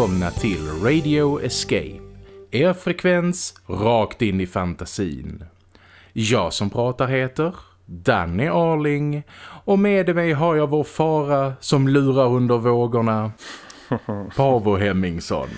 Välkomna till Radio Escape. Er frekvens rakt in i fantasin. Jag som pratar heter Danny Arling och med mig har jag vår fara som lurar under vågorna. Pavo Hemmingsson.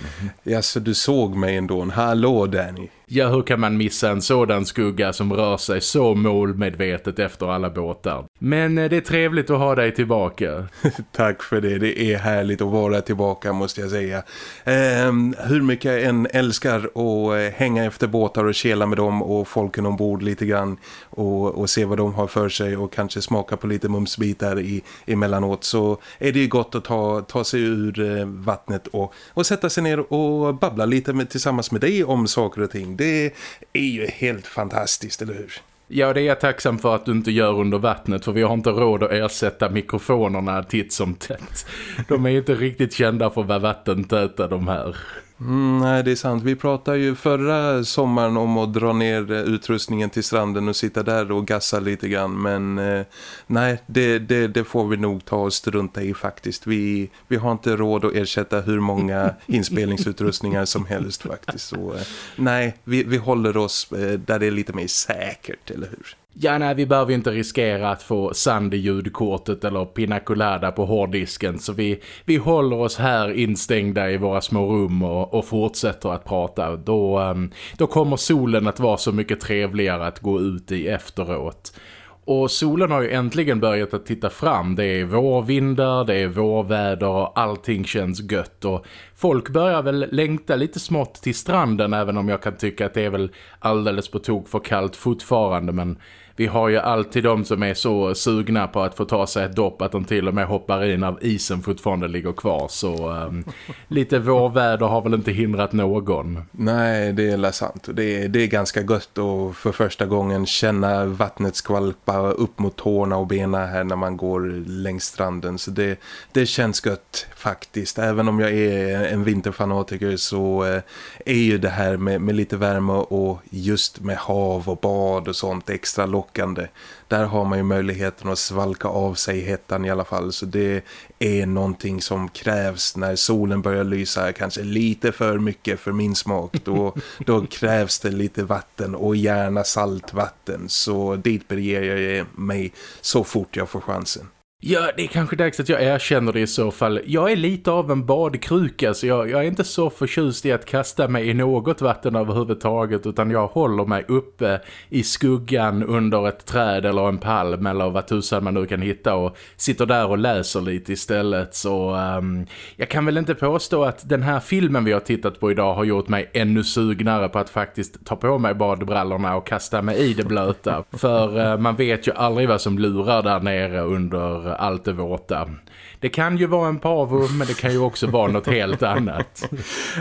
Ja, så du såg mig ändå. Hallå Danny. Ja, hur kan man missa en sådan skugga som rör sig så målmedvetet efter alla båtar? Men eh, det är trevligt att ha dig tillbaka. Tack för det. Det är härligt att vara tillbaka måste jag säga. Eh, hur mycket jag än älskar att eh, hänga efter båtar och kela med dem och folken ombord lite grann och, och se vad de har för sig och kanske smaka på lite mumsbitar i, emellanåt så är det ju gott att ta, ta sig ur eh, vattnet och, och sätta sig ner och babbla lite med, tillsammans med dig om saker och ting det är ju helt fantastiskt, eller hur? Ja, det är jag tacksam för att du inte gör under vattnet för vi har inte råd att ersätta mikrofonerna titt som tätt. De är inte riktigt kända för att vara vattentäta de här. Mm, nej, det är sant. Vi pratade ju förra sommaren om att dra ner utrustningen till stranden och sitta där och gassa lite grann. Men eh, nej, det, det, det, får vi nog ta och strunta i faktiskt. Vi, vi har inte råd att ersätta hur många inspelningsutrustningar som helst faktiskt. Så eh, nej, vi, vi håller oss eh, där det är lite mer säkert, eller hur? Ja, nej, vi behöver inte riskera att få sand i ljudkortet eller pinacolada på hårddisken så vi, vi håller oss här instängda i våra små rum och, och fortsätter att prata. Då, ehm, då kommer solen att vara så mycket trevligare att gå ut i efteråt. Och solen har ju äntligen börjat att titta fram. Det är vårvindar, det är vårväder och allting känns gött. Och folk börjar väl längta lite smått till stranden även om jag kan tycka att det är väl alldeles på tok för kallt fortfarande. Men vi har ju alltid de som är så sugna på att få ta sig ett dopp att de till och med hoppar in av isen fortfarande ligger kvar. Så um, lite vårväder har väl inte hindrat någon. Nej, det är sant. Det är, det är ganska gött att för första gången känna vattnet skvalpa upp mot tårna och benen här när man går längs stranden. Så det, det känns gött faktiskt. Även om jag är en vinterfanatiker så eh, är ju det här med, med lite värme och just med hav och bad och sånt extra lockande lockande. Där har man ju möjligheten att svalka av sig hettan i alla fall. Så det är någonting som krävs när solen börjar lysa kanske lite för mycket för min smak. Då, då krävs det lite vatten och gärna saltvatten. Så dit beger jag mig så fort jag får chansen. Ja, det är kanske dags att jag erkänner det i så fall. Jag är lite av en badkruka så jag, jag, är inte så förtjust i att kasta mig i något vatten överhuvudtaget utan jag håller mig uppe i skuggan under ett träd eller en palm eller vad tusan man nu kan hitta och sitter där och läser lite istället. Så um, jag kan väl inte påstå att den här filmen vi har tittat på idag har gjort mig ännu sugnare på att faktiskt ta på mig badbrallorna och kasta mig i det blöta. För uh, man vet ju aldrig vad som lurar där nere under allt det våta. Det kan ju vara en pavo men det kan ju också vara något helt annat.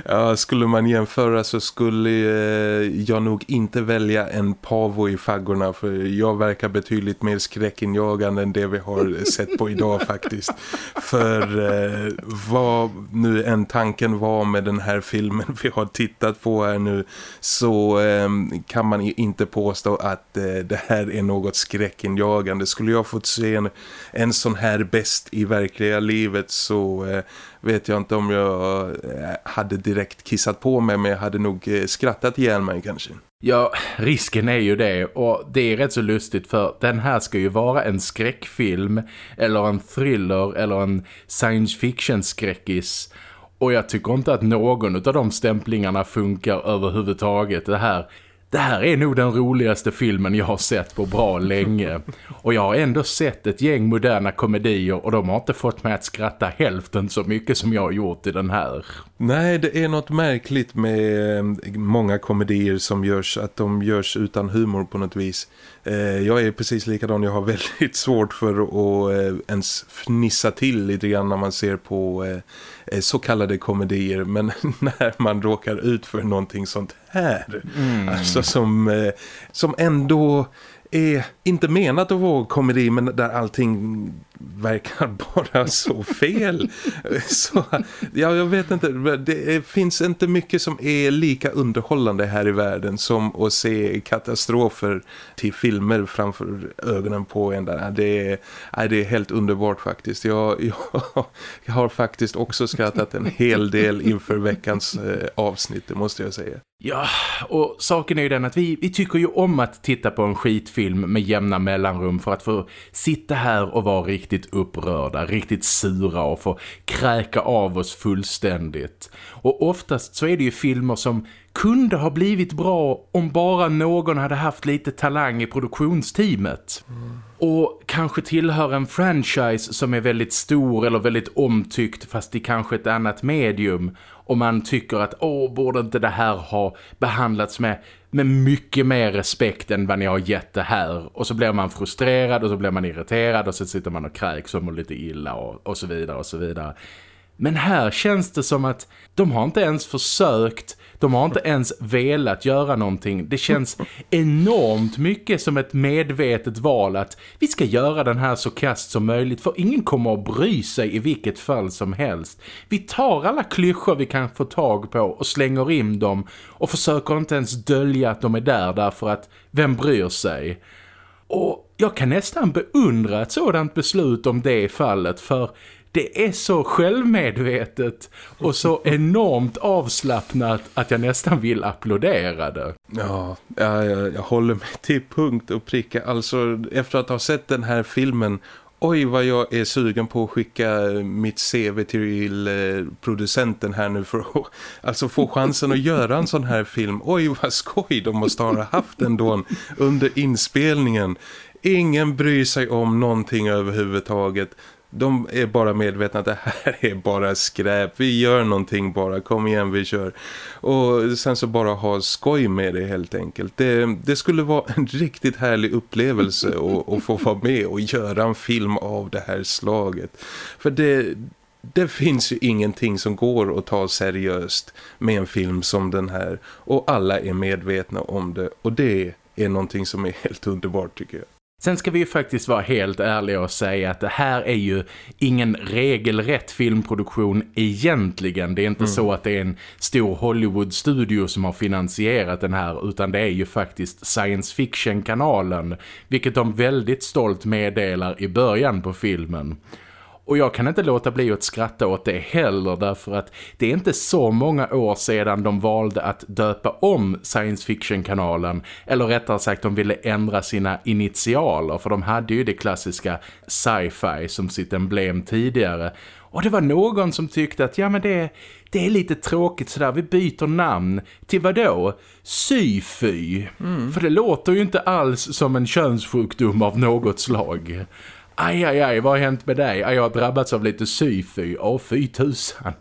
Ja, skulle man jämföra så skulle eh, jag nog inte välja en pavo i faggorna för jag verkar betydligt mer skräckinjagande än det vi har sett på idag faktiskt. För eh, vad nu en tanken var med den här filmen vi har tittat på här nu så eh, kan man inte påstå att eh, det här är något skräckinjagande. Skulle jag fått se en, en sån här bäst i verkliga livet så eh, vet jag inte om jag eh, hade direkt kissat på mig men jag hade nog eh, skrattat ihjäl mig kanske. Ja, risken är ju det och det är rätt så lustigt för den här ska ju vara en skräckfilm eller en thriller eller en science fiction skräckis och jag tycker inte att någon av de stämplingarna funkar överhuvudtaget. Det här det här är nog den roligaste filmen jag har sett på bra länge. Och jag har ändå sett ett gäng moderna komedier och de har inte fått mig att skratta hälften så mycket som jag har gjort i den här. Nej, det är något märkligt med eh, många komedier som görs, att de görs utan humor på något vis. Eh, jag är precis likadan, jag har väldigt svårt för att eh, ens fnissa till lite grann när man ser på så kallade komedier. Men när man råkar ut för någonting sånt här, mm. alltså som, som ändå är inte menat att vara komedi men där allting verkar bara så fel. så, ja, jag vet inte. Det finns inte mycket som är lika underhållande här i världen som att se katastrofer till filmer framför ögonen på en. Där. Det, är, det är helt underbart faktiskt. Jag, jag, jag har faktiskt också skrattat en hel del inför veckans eh, avsnitt, det måste jag säga. Ja, och saken är ju den att vi, vi tycker ju om att titta på en skitfilm med jämna mellanrum för att få sitta här och vara riktigt riktigt upprörda, riktigt sura och får kräka av oss fullständigt. Och oftast så är det ju filmer som kunde ha blivit bra om bara någon hade haft lite talang i produktionsteamet. Mm. Och kanske tillhör en franchise som är väldigt stor eller väldigt omtyckt fast i kanske ett annat medium och man tycker att åh, borde inte det här ha behandlats med, med mycket mer respekt än vad ni har gett det här. Och så blir man frustrerad och så blir man irriterad och så sitter man och kräks och mår lite illa och, och så vidare och så vidare. Men här känns det som att de har inte ens försökt de har inte ens velat göra någonting. Det känns enormt mycket som ett medvetet val att vi ska göra den här så kast som möjligt för ingen kommer att bry sig i vilket fall som helst. Vi tar alla klyschor vi kan få tag på och slänger in dem och försöker inte ens dölja att de är där därför att vem bryr sig? Och jag kan nästan beundra ett sådant beslut om det fallet för det är så självmedvetet och så enormt avslappnat att jag nästan vill applådera det. Ja, jag, jag håller mig till punkt och pricka. Alltså efter att ha sett den här filmen Oj vad jag är sugen på att skicka mitt CV till eh, producenten här nu för att alltså få chansen att göra en sån här film. Oj vad skoj de måste ha haft ändå under inspelningen. Ingen bryr sig om någonting överhuvudtaget. De är bara medvetna att det här är bara skräp. Vi gör någonting bara. Kom igen, vi kör. Och sen så bara ha skoj med det helt enkelt. Det, det skulle vara en riktigt härlig upplevelse att, att få vara med och göra en film av det här slaget. För det, det finns ju ingenting som går att ta seriöst med en film som den här. Och alla är medvetna om det. Och det är någonting som är helt underbart tycker jag. Sen ska vi ju faktiskt vara helt ärliga och säga att det här är ju ingen regelrätt filmproduktion egentligen. Det är inte mm. så att det är en stor Hollywood-studio som har finansierat den här utan det är ju faktiskt science fiction-kanalen vilket de väldigt stolt meddelar i början på filmen. Och jag kan inte låta bli att skratta åt det heller därför att det är inte så många år sedan de valde att döpa om science fiction-kanalen. Eller rättare sagt de ville ändra sina initialer för de hade ju det klassiska sci-fi som sitt emblem tidigare. Och det var någon som tyckte att ja men det, det är lite tråkigt sådär, vi byter namn. Till vad då? Syfy. Mm. För det låter ju inte alls som en könssjukdom av något slag. Aj, aj, aj, vad har hänt med dig? Jag har drabbats av lite syfy. Åh, fy tusan.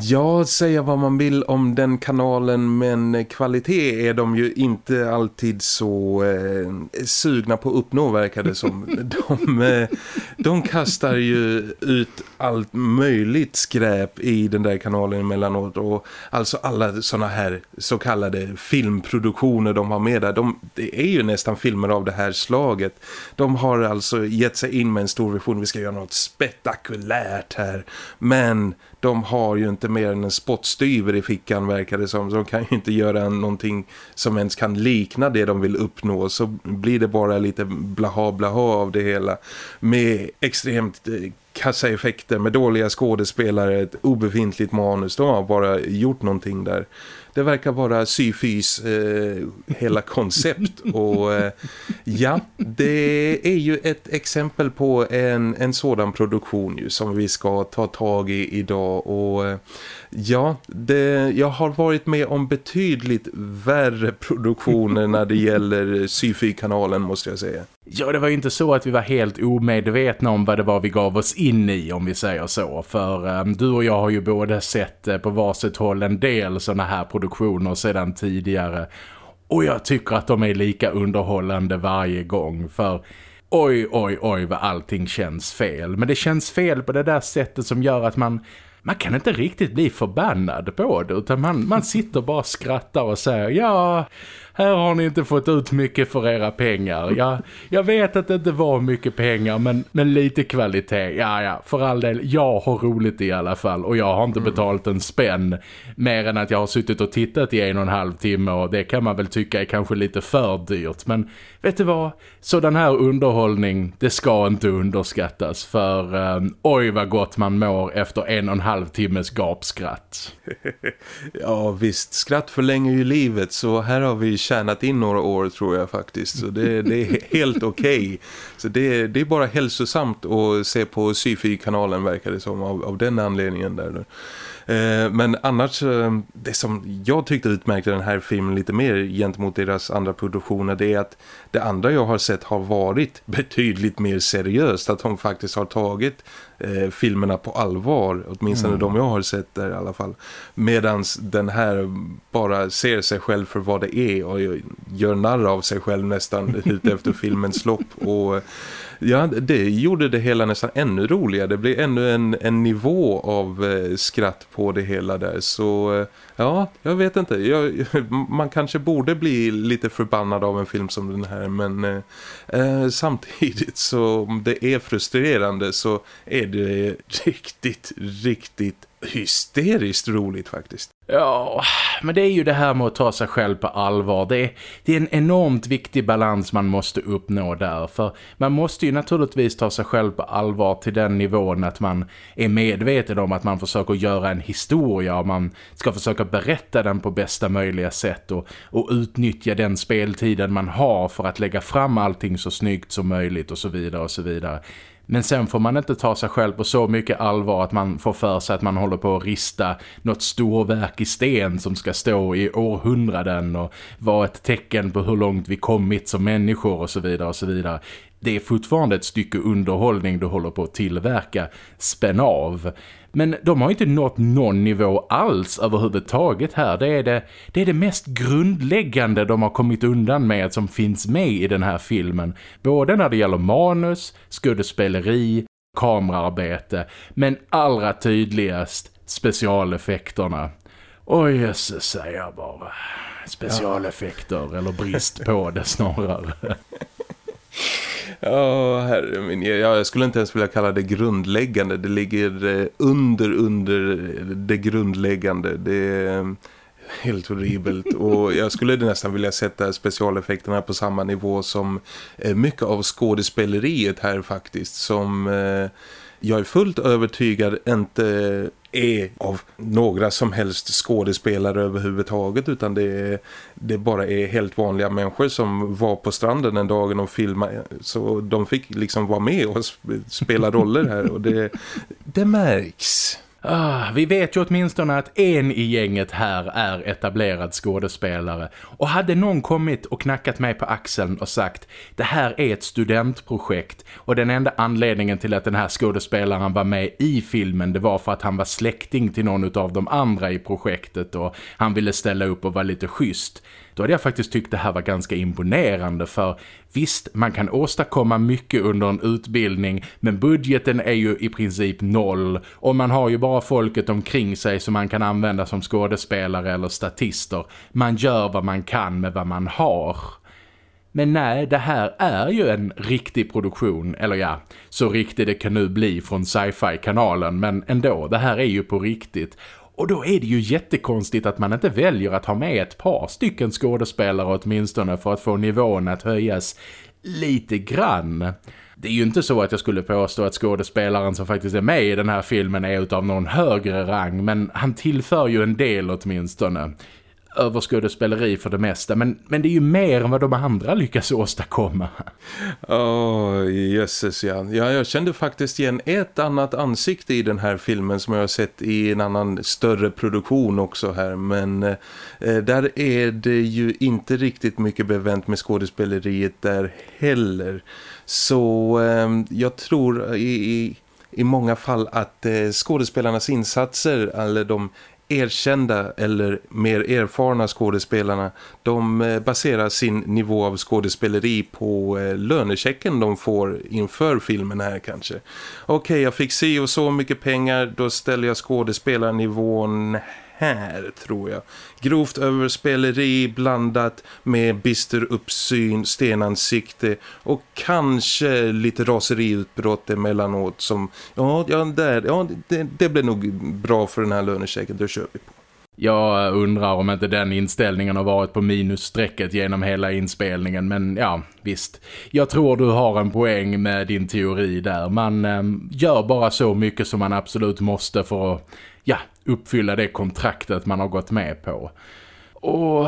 Ja, säga vad man vill om den kanalen, men kvalitet är de ju inte alltid så eh, sugna på att uppnå, verkar det som. de, eh, de kastar ju ut allt möjligt skräp i den där kanalen emellanåt. Och alltså alla såna här så kallade filmproduktioner de har med där, de, det är ju nästan filmer av det här slaget. De har alltså gett sig in med en stor vision, vi ska göra något spektakulärt här. Men de har ju inte mer än en spottstyver i fickan verkar det som. Så de kan ju inte göra någonting som ens kan likna det de vill uppnå. Så blir det bara lite blaha blaha av det hela. Med extremt eh, kassa effekter, med dåliga skådespelare, ett obefintligt manus. De har bara gjort någonting där det verkar vara syfys eh, hela koncept. Och eh, ja, det är ju ett exempel på en, en sådan produktion ju, som vi ska ta tag i idag. Och eh, Ja, det, jag har varit med om betydligt värre produktioner när det gäller Syfy-kanalen måste jag säga. Ja, det var ju inte så att vi var helt omedvetna om vad det var vi gav oss in i om vi säger så. För um, du och jag har ju både sett uh, på varsitt håll en del sådana här produktioner sedan tidigare. Och jag tycker att de är lika underhållande varje gång för... Oj, oj, oj vad allting känns fel. Men det känns fel på det där sättet som gör att man man kan inte riktigt bli förbannad på det utan man, man sitter bara och skrattar och säger ja, här har ni inte fått ut mycket för era pengar. Jag, jag vet att det inte var mycket pengar men, men lite kvalitet. Ja, ja, för all del, jag har roligt i alla fall och jag har inte mm. betalat en spänn mer än att jag har suttit och tittat i en och en halv timme och det kan man väl tycka är kanske lite för dyrt. Men vet du vad? Så den här underhållning, det ska inte underskattas för um, oj vad gott man mår efter en och en halv timmes gapskratt. ja visst, skratt förlänger ju livet så här har vi tjänat in några år tror jag faktiskt. Så det, det är helt okej. Okay. Så det, det, är bara hälsosamt att se på Syfy-kanalen verkar det som av, av den anledningen där. Eh, men annars, eh, det som jag tyckte utmärkte den här filmen lite mer gentemot deras andra produktioner det är att det andra jag har sett har varit betydligt mer seriöst. Att de faktiskt har tagit eh, filmerna på allvar, åtminstone mm. de jag har sett där i alla fall. Medan den här bara ser sig själv för vad det är och gör narr av sig själv nästan ut efter filmens lopp och Ja, det gjorde det hela nästan ännu roligare. Det blev ännu en, en nivå av eh, skratt på det hela där. Så eh, ja, jag vet inte. Jag, man kanske borde bli lite förbannad av en film som den här. Men eh, eh samtidigt så om det är frustrerande så är det är riktigt, riktigt hysteriskt roligt faktiskt. Ja, men det är ju det här med att ta sig själv på allvar. Det är, det är en enormt viktig balans man måste uppnå där. För man måste ju naturligtvis ta sig själv på allvar till den nivån att man är medveten om att man försöker göra en historia och man ska försöka berätta den på bästa möjliga sätt och, och utnyttja den speltiden man har för att lägga fram allting så snyggt som möjligt och så vidare och så vidare. Men sen får man inte ta sig själv på så mycket allvar att man får för sig att man håller på att rista något storverk i sten som ska stå i århundraden och vara ett tecken på hur långt vi kommit som människor och så vidare och så vidare det är fortfarande ett stycke underhållning du håller på att tillverka. Spänn av. Men de har inte nått någon nivå alls överhuvudtaget här. Det är det, det är det mest grundläggande de har kommit undan med som finns med i den här filmen. Både när det gäller manus, skådespeleri, kameraarbete. Men allra tydligast specialeffekterna. Oj jösses säger jag bara. Specialeffekter ja. eller brist på det snarare. Ja, herre min. Jag skulle inte ens vilja kalla det grundläggande. Det ligger eh, under, under det grundläggande. Det är mm, helt horribelt. Och jag skulle nästan vilja sätta specialeffekterna på samma nivå som eh, mycket av skådespeleriet här faktiskt. Som eh, jag är fullt övertygad inte är av några som helst skådespelare överhuvudtaget utan det, är, det bara är helt vanliga människor som var på stranden den dagen och filmade så de fick liksom vara med och spela roller här och det, det märks. Ah, vi vet ju åtminstone att en i gänget här är etablerad skådespelare. Och hade någon kommit och knackat mig på axeln och sagt det här är ett studentprojekt och den enda anledningen till att den här skådespelaren var med i filmen det var för att han var släkting till någon av de andra i projektet och han ville ställa upp och vara lite schysst då hade jag faktiskt tyckt det här var ganska imponerande för visst, man kan åstadkomma mycket under en utbildning men budgeten är ju i princip noll och man har ju bara folket omkring sig som man kan använda som skådespelare eller statister. Man gör vad man kan med vad man har. Men nej, det här är ju en riktig produktion, eller ja, så riktig det kan nu bli från sci-fi-kanalen, men ändå, det här är ju på riktigt. Och då är det ju jättekonstigt att man inte väljer att ha med ett par stycken skådespelare åtminstone för att få nivån att höjas lite grann. Det är ju inte så att jag skulle påstå att skådespelaren som faktiskt är med i den här filmen är utav någon högre rang men han tillför ju en del åtminstone överskådespeleri för det mesta. Men, men det är ju mer än vad de andra lyckas åstadkomma. Åh, oh, jösses ja. ja. Jag kände faktiskt igen ett annat ansikte i den här filmen som jag har sett i en annan större produktion också här. Men eh, där är det ju inte riktigt mycket bevänt med skådespeleriet där heller. Så eh, jag tror i, i i många fall att eh, skådespelarnas insatser eller de erkända eller mer erfarna skådespelarna de eh, baserar sin nivå av skådespeleri på eh, lönechecken de får inför filmen här kanske. Okej, okay, jag fick se och så mycket pengar, då ställer jag skådespelarnivån här tror jag. Grovt överspeleri blandat med bister uppsyn, stenansikte och kanske lite raseriutbrott emellanåt som, ja, ja, där, ja det, det blir nog bra för den här lönechecken, det kör vi på. Jag undrar om inte den inställningen har varit på minusstrecket genom hela inspelningen. Men ja, visst. Jag tror du har en poäng med din teori där. Man eh, gör bara så mycket som man absolut måste för att ja, uppfylla det kontraktet man har gått med på. Och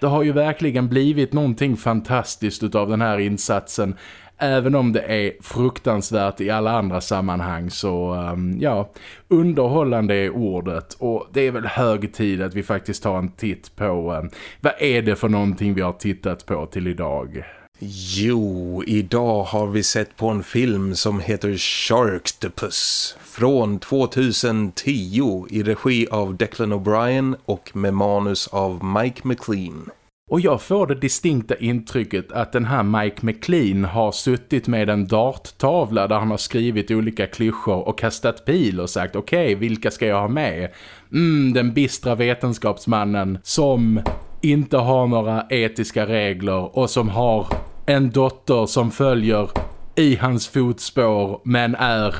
det har ju verkligen blivit någonting fantastiskt av den här insatsen Även om det är fruktansvärt i alla andra sammanhang så, um, ja, underhållande är ordet. Och det är väl hög tid att vi faktiskt tar en titt på um, vad är det för någonting vi har tittat på till idag? Jo, idag har vi sett på en film som heter Sharktopus från 2010 i regi av Declan O'Brien och med manus av Mike McLean. Och jag får det distinkta intrycket att den här Mike McLean har suttit med en darttavla där han har skrivit olika klyschor och kastat pil och sagt okej, okay, vilka ska jag ha med? Mm, den bistra vetenskapsmannen som inte har några etiska regler och som har en dotter som följer i hans fotspår men är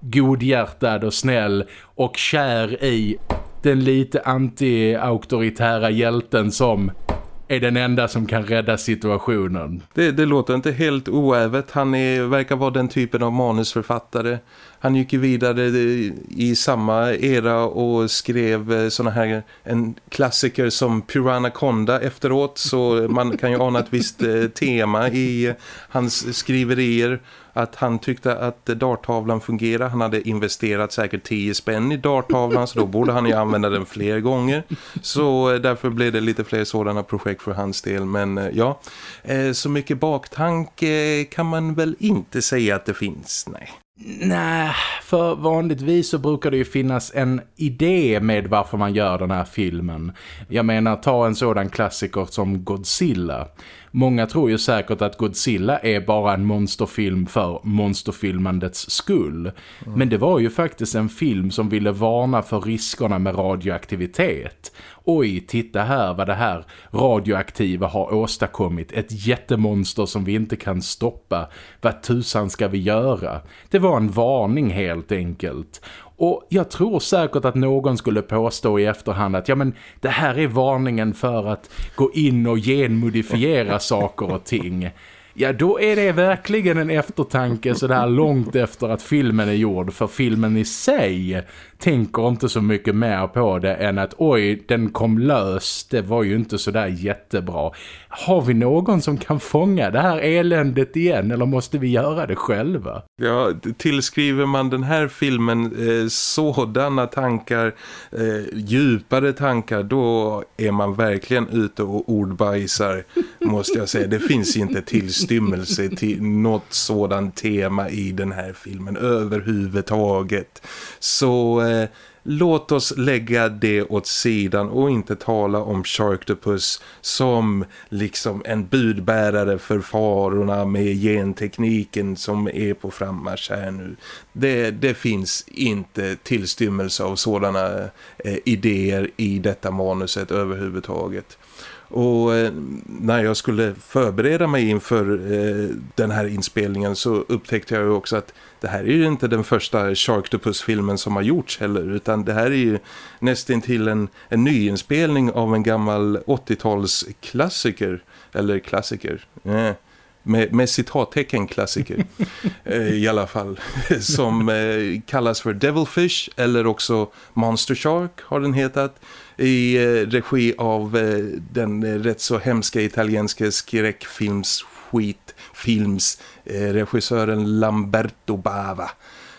godhjärtad och snäll och kär i den lite anti-auktoritära hjälten som är den enda som kan rädda situationen. Det, det låter inte helt oävet. Han är, verkar vara den typen av manusförfattare. Han gick ju vidare i samma era och skrev eh, såna här en klassiker som Piranaconda efteråt så man kan ju ana ett visst eh, tema i eh, hans skriverier att han tyckte att darttavlan fungerade. Han hade investerat säkert 10 spänn i darttavlan så då borde han ju använda den fler gånger. Så eh, därför blev det lite fler sådana projekt för hans del. Men eh, ja, eh, så mycket baktanke kan man väl inte säga att det finns, nej. Nej, för vanligtvis så brukar det ju finnas en idé med varför man gör den här filmen. Jag menar, ta en sådan klassiker som Godzilla. Många tror ju säkert att Godzilla är bara en monsterfilm för monsterfilmandets skull. Mm. Men det var ju faktiskt en film som ville varna för riskerna med radioaktivitet. Oj, titta här vad det här radioaktiva har åstadkommit. Ett jättemonster som vi inte kan stoppa. Vad tusan ska vi göra? Det var en varning helt enkelt. Och jag tror säkert att någon skulle påstå i efterhand att ja men det här är varningen för att gå in och genmodifiera saker och ting. Ja, då är det verkligen en eftertanke sådär långt efter att filmen är gjord. För filmen i sig tänker inte så mycket mer på det än att oj, den kom lös. Det var ju inte så där jättebra. Har vi någon som kan fånga det här eländet igen eller måste vi göra det själva? Ja, tillskriver man den här filmen eh, sådana tankar, eh, djupare tankar, då är man verkligen ute och ordbajsar måste jag säga. Det finns inte tillstymmelse till något sådant tema i den här filmen överhuvudtaget. Så eh, låt oss lägga det åt sidan och inte tala om Sharktopus som liksom en budbärare för farorna med gentekniken som är på frammarsch här nu. Det, det finns inte tillstymmelse av sådana eh, idéer i detta manuset överhuvudtaget. Och eh, när jag skulle förbereda mig inför eh, den här inspelningen så upptäckte jag ju också att det här är ju inte den första Sharktopus-filmen som har gjorts heller utan det här är ju nästan till en, en nyinspelning av en gammal 80-talsklassiker eller klassiker. Eh med, med citattecken klassiker eh, i alla fall som eh, kallas för Devilfish eller också Monster Shark har den hetat i eh, regi av eh, den eh, rätt så hemska italienska skräckfilms skitfilms regissören Lamberto Bava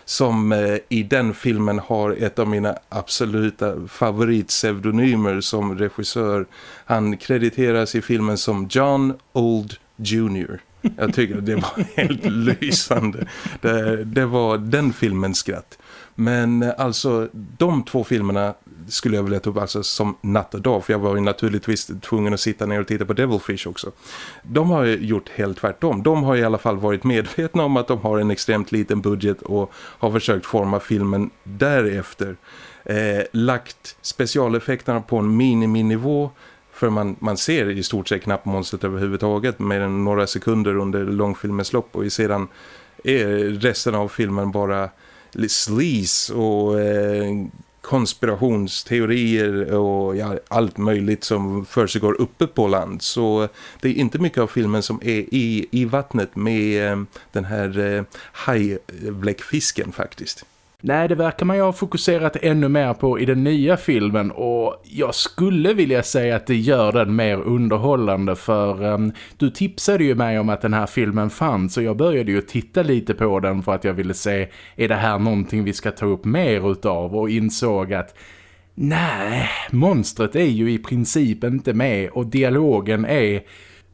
som i den filmen har ett av mina absoluta favoritpseudonymer som regissör. Han krediteras i filmen som John Old Jr. Jag tycker det var helt lysande. Det, det var den filmens skratt. Men alltså de två filmerna skulle jag vilja ta upp alltså som natt och dag för jag var ju naturligtvis tvungen att sitta ner och titta på Devilfish också. De har ju gjort helt tvärtom. De har i alla fall varit medvetna om att de har en extremt liten budget och har försökt forma filmen därefter. eh, lagt specialeffekterna på en miniminivå för man, man ser i stort sett knappt monstret överhuvudtaget mer än några sekunder under långfilmens lopp och sedan är resten av filmen bara sleaze och eh, konspirationsteorier och ja, allt möjligt som för går uppe på land. Så det är inte mycket av filmen som är i, i vattnet med eh, den här eh, hajbläckfisken faktiskt. Nej, det verkar man ju ha fokuserat ännu mer på i den nya filmen. Och jag skulle vilja säga att det gör den mer underhållande för um, du tipsade ju mig om att den här filmen fanns och jag började ju titta lite på den för att jag ville se är det här någonting vi ska ta upp mer utav? Och insåg att nej, monstret är ju i princip inte med och dialogen är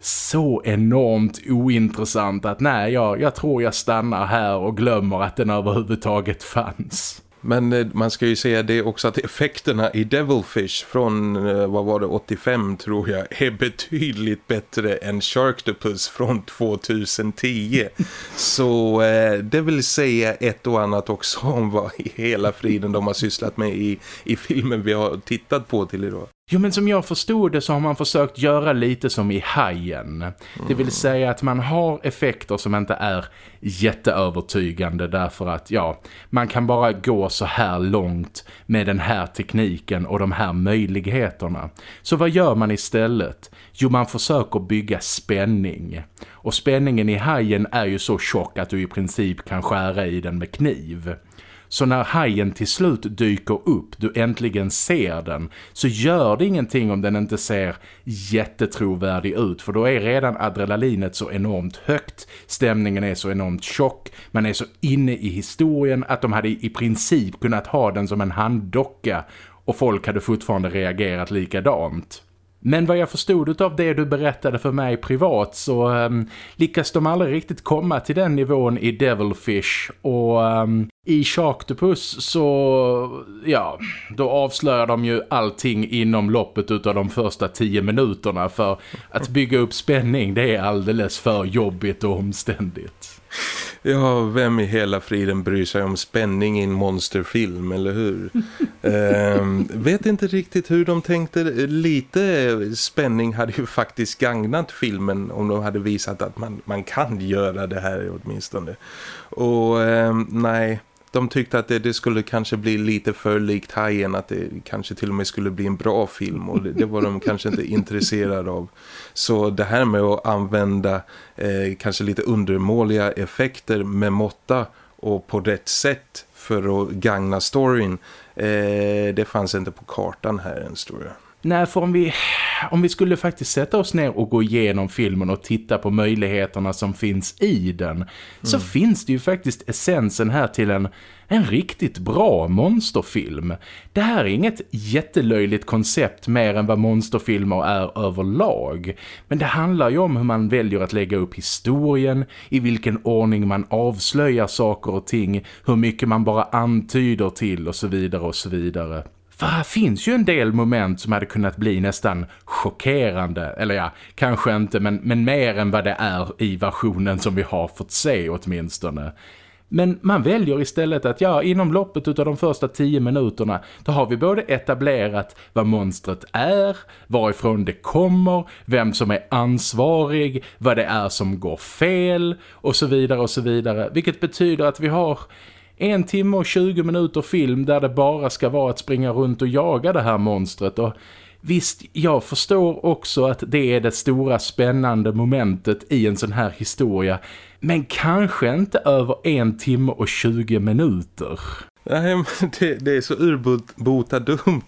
så enormt ointressant att nej, jag, jag tror jag stannar här och glömmer att den överhuvudtaget fanns. Men eh, man ska ju säga det också att effekterna i Devilfish från, eh, vad var det, 85 tror jag, är betydligt bättre än Sharktopus från 2010. Så eh, det vill säga ett och annat också om vad i hela friden de har sysslat med i, i filmen vi har tittat på till idag. Jo men som jag förstod det så har man försökt göra lite som i hajen. Mm. Det vill mm. säga att man har effekter som inte är jätteövertygande därför att ja, man kan bara gå så här långt med den här tekniken och de här möjligheterna. Så vad gör man istället? Jo, man försöker bygga spänning. Och spänningen i hajen är ju så tjock att du i princip kan skära i den med kniv. Så när hajen till slut dyker upp, du äntligen ser den, så gör det ingenting om den inte ser jättetrovärdig ut. För då är redan adrenalinet så enormt högt, stämningen är så enormt tjock, man är så inne i historien att de hade i princip kunnat ha den som en handdocka och folk hade fortfarande reagerat likadant. Men vad jag förstod av det du berättade för mig privat så um, lyckas de aldrig riktigt komma till den nivån i Devilfish och um, i Sharktopus så, ja, då avslöjar de ju allting inom loppet utav de första tio minuterna för att bygga upp spänning det är alldeles för jobbigt och omständigt. Ja, vem i hela friden bryr sig om spänning i en monsterfilm, eller hur? ehm, vet inte riktigt hur de tänkte. Lite spänning hade ju faktiskt gagnat filmen om de hade visat att man, man kan göra det här åtminstone. Och ehm, nej de tyckte att det, det, skulle kanske bli lite för likt Hajen att det kanske till och med skulle bli en bra film och det, det var de kanske inte intresserade av. Så det här med att använda eh, kanske lite undermåliga effekter med måtta och på rätt sätt för att gagna storyn eh, det fanns inte på kartan här ens tror jag. Nej, för om vi, om vi skulle faktiskt sätta oss ner och gå igenom filmen och titta på möjligheterna som finns i den mm. så finns det ju faktiskt essensen här till en, en riktigt bra monsterfilm. Det här är inget jättelöjligt koncept mer än vad monsterfilmer är överlag. Men det handlar ju om hur man väljer att lägga upp historien, i vilken ordning man avslöjar saker och ting, hur mycket man bara antyder till och så vidare och så vidare. För här finns ju en del moment som hade kunnat bli nästan chockerande. Eller ja, kanske inte, men, men mer än vad det är i versionen som vi har fått se åtminstone. Men man väljer istället att ja, inom loppet av de första tio minuterna då har vi både etablerat vad monstret är, varifrån det kommer, vem som är ansvarig, vad det är som går fel och så vidare och så vidare. Vilket betyder att vi har en timme och 20 minuter film där det bara ska vara att springa runt och jaga det här monstret och Visst, jag förstår också att det är det stora spännande momentet i en sån här historia. Men kanske inte över en timme och 20 minuter. Nej, men det, det är så urbota dumt.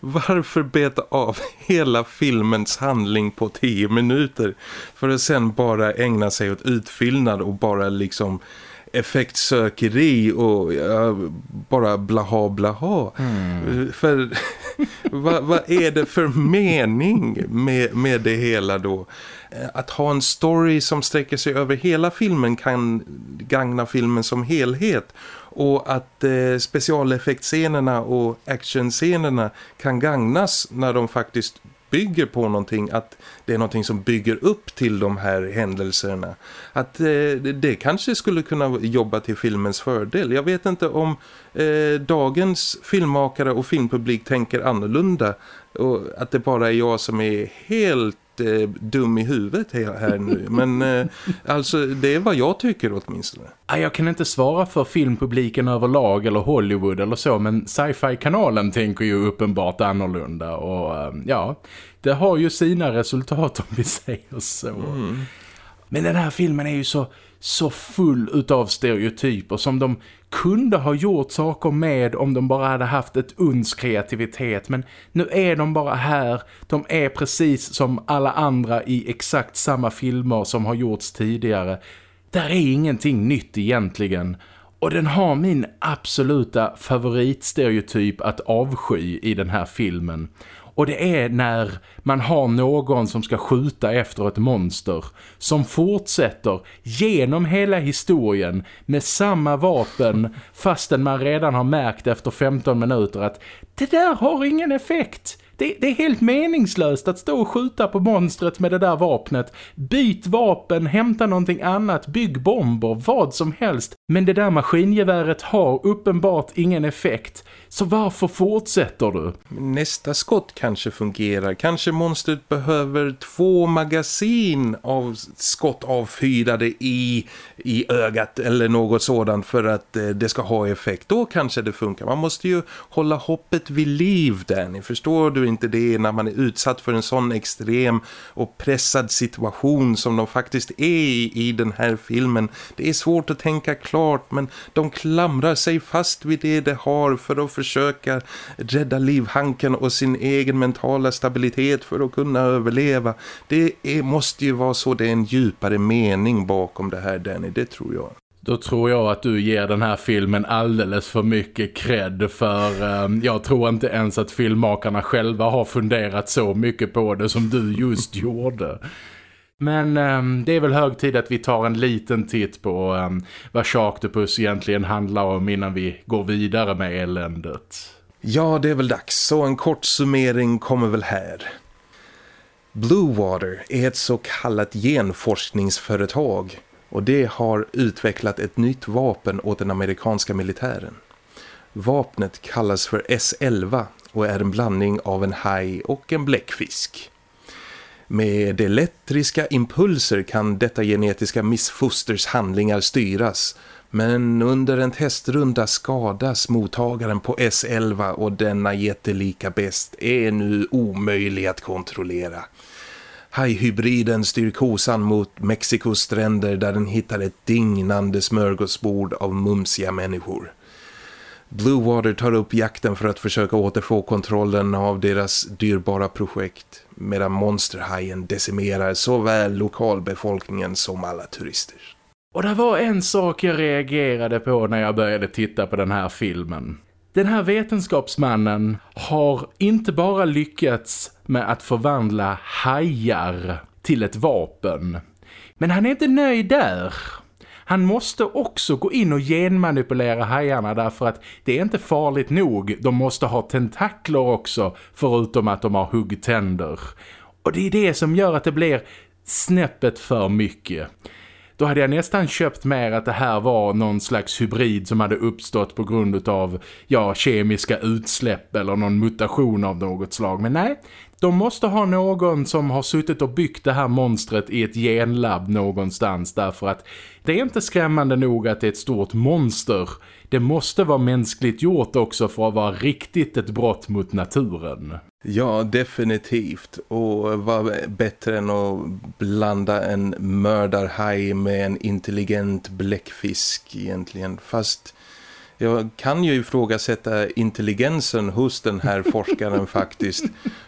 Varför beta av hela filmens handling på 10 minuter för att sen bara ägna sig åt utfyllnad och bara liksom effektsökeri och ja, bara blaha blaha. Mm. För vad, vad är det för mening med, med det hela då? Att ha en story som sträcker sig över hela filmen kan gagna filmen som helhet och att eh, specialeffektscenerna och actionscenerna kan gagnas när de faktiskt bygger på någonting, att det är någonting som bygger upp till de här händelserna. Att eh, det kanske skulle kunna jobba till filmens fördel. Jag vet inte om eh, dagens filmmakare och filmpublik tänker annorlunda och att det bara är jag som är helt eh, dum i huvudet här nu. Men eh, alltså det är vad jag tycker åtminstone. Jag kan inte svara för filmpubliken överlag eller Hollywood eller så. Men sci-fi-kanalen tänker ju uppenbart annorlunda. Och eh, ja, det har ju sina resultat om vi säger så. Mm. Men den här filmen är ju så, så full utav stereotyper som de kunde ha gjort saker med om de bara hade haft ett uns kreativitet. Men nu är de bara här. De är precis som alla andra i exakt samma filmer som har gjorts tidigare. Där är ingenting nytt egentligen. Och den har min absoluta favoritstereotyp att avsky i den här filmen. Och det är när man har någon som ska skjuta efter ett monster som fortsätter genom hela historien med samma vapen fastän man redan har märkt efter 15 minuter att det där har ingen effekt. Det, det, är helt meningslöst att stå och skjuta på monstret med det där vapnet. Byt vapen, hämta någonting annat, bygg bomber, vad som helst. Men det där maskingeväret har uppenbart ingen effekt. Så varför fortsätter du? Nästa skott kanske fungerar. Kanske monstret behöver två magasin av skott avfyrade i, i ögat eller något sådant för att eh, det ska ha effekt. Då kanske det funkar. Man måste ju hålla hoppet vid liv, Danny. Förstår du inte det när man är utsatt för en sån extrem och pressad situation som de faktiskt är i, i den här filmen? Det är svårt att tänka klart men de klamrar sig fast vid det de har för att försöka rädda livhanken och sin egen mentala stabilitet för att kunna överleva. Det är, måste ju vara så det är en djupare mening bakom det här Danny, det tror jag. Då tror jag att du ger den här filmen alldeles för mycket cred för eh, jag tror inte ens att filmmakarna själva har funderat så mycket på det som du just gjorde. Men um, det är väl hög tid att vi tar en liten titt på um, vad Sharktopus egentligen handlar om innan vi går vidare med eländet. Ja, det är väl dags. Så en kort summering kommer väl här. Blue Water är ett så kallat genforskningsföretag och det har utvecklat ett nytt vapen åt den amerikanska militären. Vapnet kallas för S-11 och är en blandning av en haj och en bläckfisk. Med elektriska impulser kan detta genetiska missfosters handlingar styras men under en testrunda skadas mottagaren på S11 och denna jättelika bäst är nu omöjlig att kontrollera. Hajhybriden styr kosan mot Mexikos stränder där den hittar ett dignande smörgåsbord av mumsiga människor. Bluewater tar upp jakten för att försöka återfå kontrollen av deras dyrbara projekt medan monsterhajen decimerar såväl lokalbefolkningen som alla turister. Och det var en sak jag reagerade på när jag började titta på den här filmen. Den här vetenskapsmannen har inte bara lyckats med att förvandla hajar till ett vapen. Men han är inte nöjd där. Han måste också gå in och genmanipulera hajarna därför att det är inte farligt nog. De måste ha tentakler också förutom att de har huggtänder. Och det är det som gör att det blir snäppet för mycket då hade jag nästan köpt mer att det här var någon slags hybrid som hade uppstått på grund av ja, kemiska utsläpp eller någon mutation av något slag. Men nej, de måste ha någon som har suttit och byggt det här monstret i ett genlabb någonstans därför att det är inte skrämmande nog att det är ett stort monster. Det måste vara mänskligt gjort också för att vara riktigt ett brott mot naturen. Ja, definitivt. Och vad bättre än att blanda en mördarhaj med en intelligent bläckfisk egentligen. Fast jag kan ju ifrågasätta intelligensen hos den här forskaren faktiskt.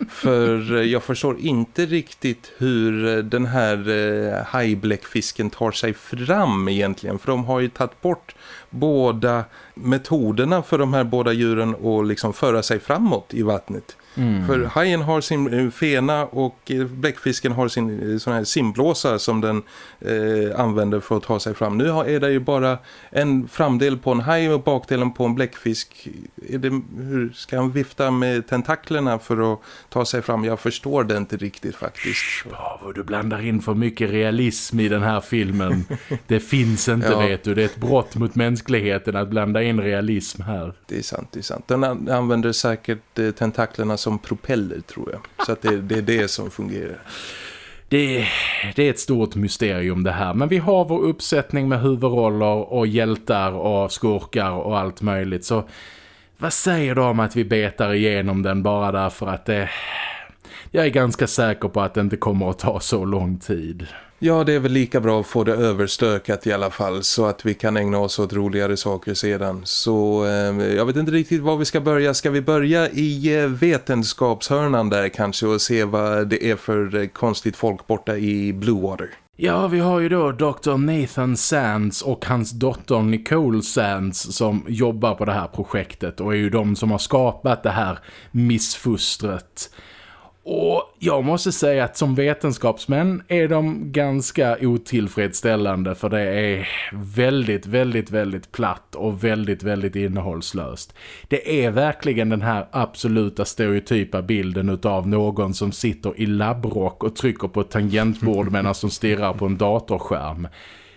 För jag förstår inte riktigt hur den här eh, hajbläckfisken tar sig fram egentligen. För de har ju tagit bort båda metoderna för de här båda djuren att liksom föra sig framåt i vattnet. Mm. För hajen har sin eh, fena och eh, bläckfisken har sin eh, sån här simblåsa som den eh, använder för att ta sig fram. Nu är det ju bara en framdel på en haj och bakdelen på en bläckfisk. Är det, hur ska han vifta med tentaklerna för att ta sig fram? Jag förstår det inte riktigt faktiskt. Bravo, du blandar in för mycket realism i den här filmen. Det finns inte, ja. vet du. Det är ett brott mot mänskligheten att blanda in realism här. Det är sant, det är sant. Den använder säkert tentaklerna som som propeller tror jag. Så att det, det är det som fungerar det, det är ett stort mysterium det här. Men vi har vår uppsättning med huvudroller och hjältar och skurkar och allt möjligt. Så vad säger du om att vi betar igenom den bara därför att det... Jag är ganska säker på att det inte kommer att ta så lång tid. Ja, det är väl lika bra att få det överstökat i alla fall så att vi kan ägna oss åt roligare saker sedan. Så eh, jag vet inte riktigt var vi ska börja. Ska vi börja i eh, vetenskapshörnan där kanske och se vad det är för eh, konstigt folk borta i Bluewater? Ja, vi har ju då Dr. Nathan Sands och hans dotter Nicole Sands som jobbar på det här projektet och är ju de som har skapat det här missfustret. Och jag måste säga att som vetenskapsmän är de ganska otillfredsställande för det är väldigt, väldigt, väldigt platt och väldigt, väldigt innehållslöst. Det är verkligen den här absoluta stereotypa bilden av någon som sitter i labbrock och trycker på ett tangentbord medan de stirrar på en datorskärm.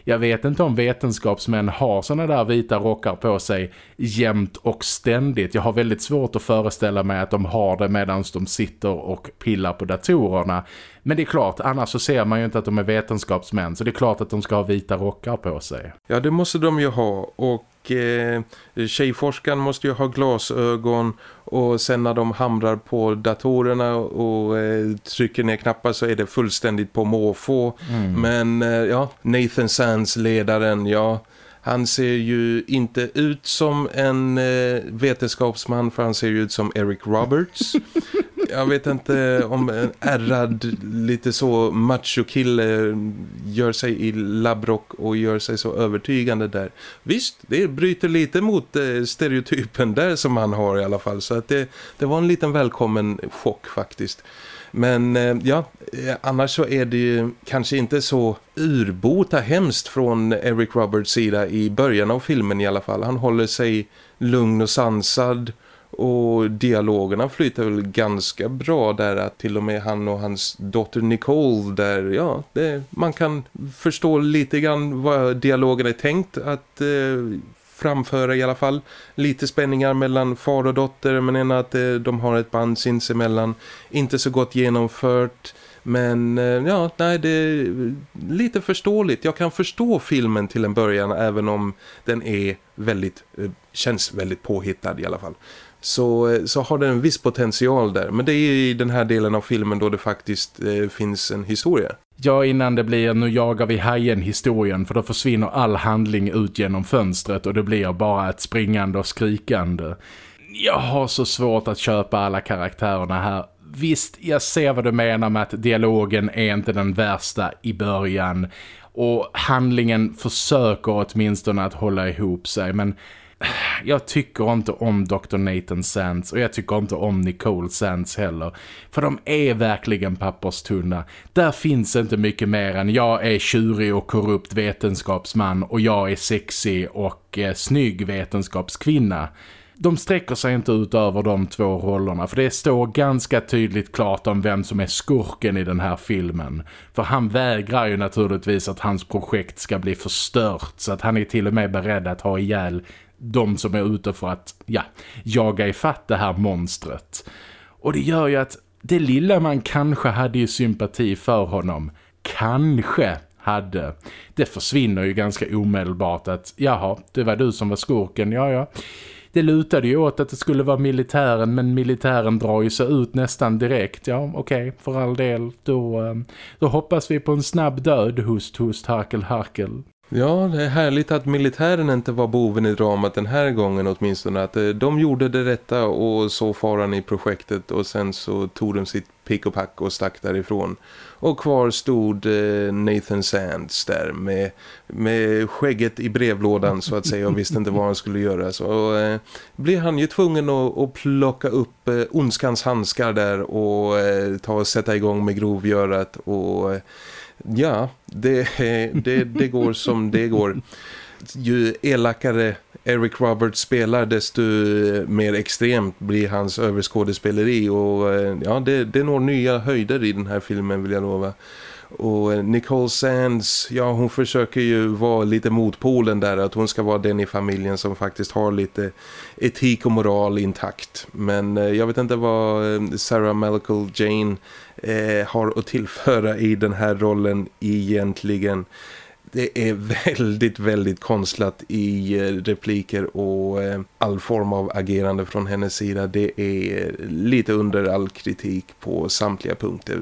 Jag vet inte om vetenskapsmän har såna där vita rockar på sig jämt och ständigt. Jag har väldigt svårt att föreställa mig att de har det medan de sitter och pillar på datorerna. Men det är klart, annars så ser man ju inte att de är vetenskapsmän. Så det är klart att de ska ha vita rockar på sig. Ja, det måste de ju ha. Och eh, tjejforskaren måste ju ha glasögon och sen när de hamrar på datorerna och eh, trycker ner knappar så är det fullständigt på måfå. Mm. Men eh, ja, Nathan Sands, ledaren, ja... Han ser ju inte ut som en eh, vetenskapsman för han ser ju ut som Eric Roberts. jag vet inte om en ärrad, lite så macho-kille gör sig i labbrock och gör sig så övertygande där. Visst, det bryter lite mot eh, stereotypen där som han har i alla fall. Så att det, det var en liten välkommen chock faktiskt. Men eh, ja, eh, annars så är det ju kanske inte så urbota hemskt från Eric Roberts sida i början av filmen i alla fall. Han håller sig lugn och sansad och dialogerna flyter väl ganska bra där att till och med han och hans dotter Nicole där, ja, det, man kan förstå lite grann vad dialogen är tänkt att eh, framföra i alla fall. Lite spänningar mellan far och dotter men än att eh, de har ett band sinsemellan. Inte så gott genomfört men eh, ja, nej det är lite förståeligt. Jag kan förstå filmen till en början även om den är väldigt, eh, känns väldigt påhittad i alla fall så, så har den en viss potential där. Men det är i den här delen av filmen då det faktiskt eh, finns en historia. Ja, innan det blir nu jagar vi hajen historien för då försvinner all handling ut genom fönstret och det blir bara ett springande och skrikande. Jag har så svårt att köpa alla karaktärerna här. Visst, jag ser vad du menar med att dialogen är inte den värsta i början och handlingen försöker åtminstone att hålla ihop sig men jag tycker inte om Dr. Nathan Sands och jag tycker inte om Nicole Sands heller. För de är verkligen papperstunna. Där finns inte mycket mer än jag är tjurig och korrupt vetenskapsman och jag är sexig och eh, snygg vetenskapskvinna. De sträcker sig inte ut över de två rollerna för det står ganska tydligt klart om vem som är skurken i den här filmen. För han vägrar ju naturligtvis att hans projekt ska bli förstört så att han är till och med beredd att ha ihjäl de som är ute för att ja, jaga ifatt det här monstret. Och det gör ju att det lilla man kanske hade i sympati för honom, kanske hade, det försvinner ju ganska omedelbart att jaha, det var du som var skurken, ja ja. Det lutade ju åt att det skulle vara militären men militären drar ju sig ut nästan direkt. Ja, okej, okay, för all del. Då, eh, då hoppas vi på en snabb död, host, host, harkel, harkel. Ja, det är härligt att militären inte var boven i dramat den här gången åtminstone. Att eh, de gjorde det rätta och så faran i projektet och sen så tog de sitt pick och pack och stack därifrån. Och kvar stod eh, Nathan Sands där med, med skägget i brevlådan så att säga och visste inte vad han skulle göra. Så eh, blev han ju tvungen att, att plocka upp eh, ondskans handskar där och eh, ta och sätta igång med grovgörat och... Eh, Ja, det, det, det går som det går. ju elakare Eric Roberts spelar desto mer extremt blir hans överskådespeleri och eh, ja, det, det når nya höjder i den här filmen vill jag lova. Och eh, Nicole Sands, ja hon försöker ju vara lite motpolen där. Att hon ska vara den i familjen som faktiskt har lite etik och moral intakt. Men eh, jag vet inte vad Sarah Malcolm Jane eh, har att tillföra i den här rollen egentligen. Det är väldigt, väldigt konstlat i eh, repliker och eh, all form av agerande från hennes sida. Det är lite under all kritik på samtliga punkter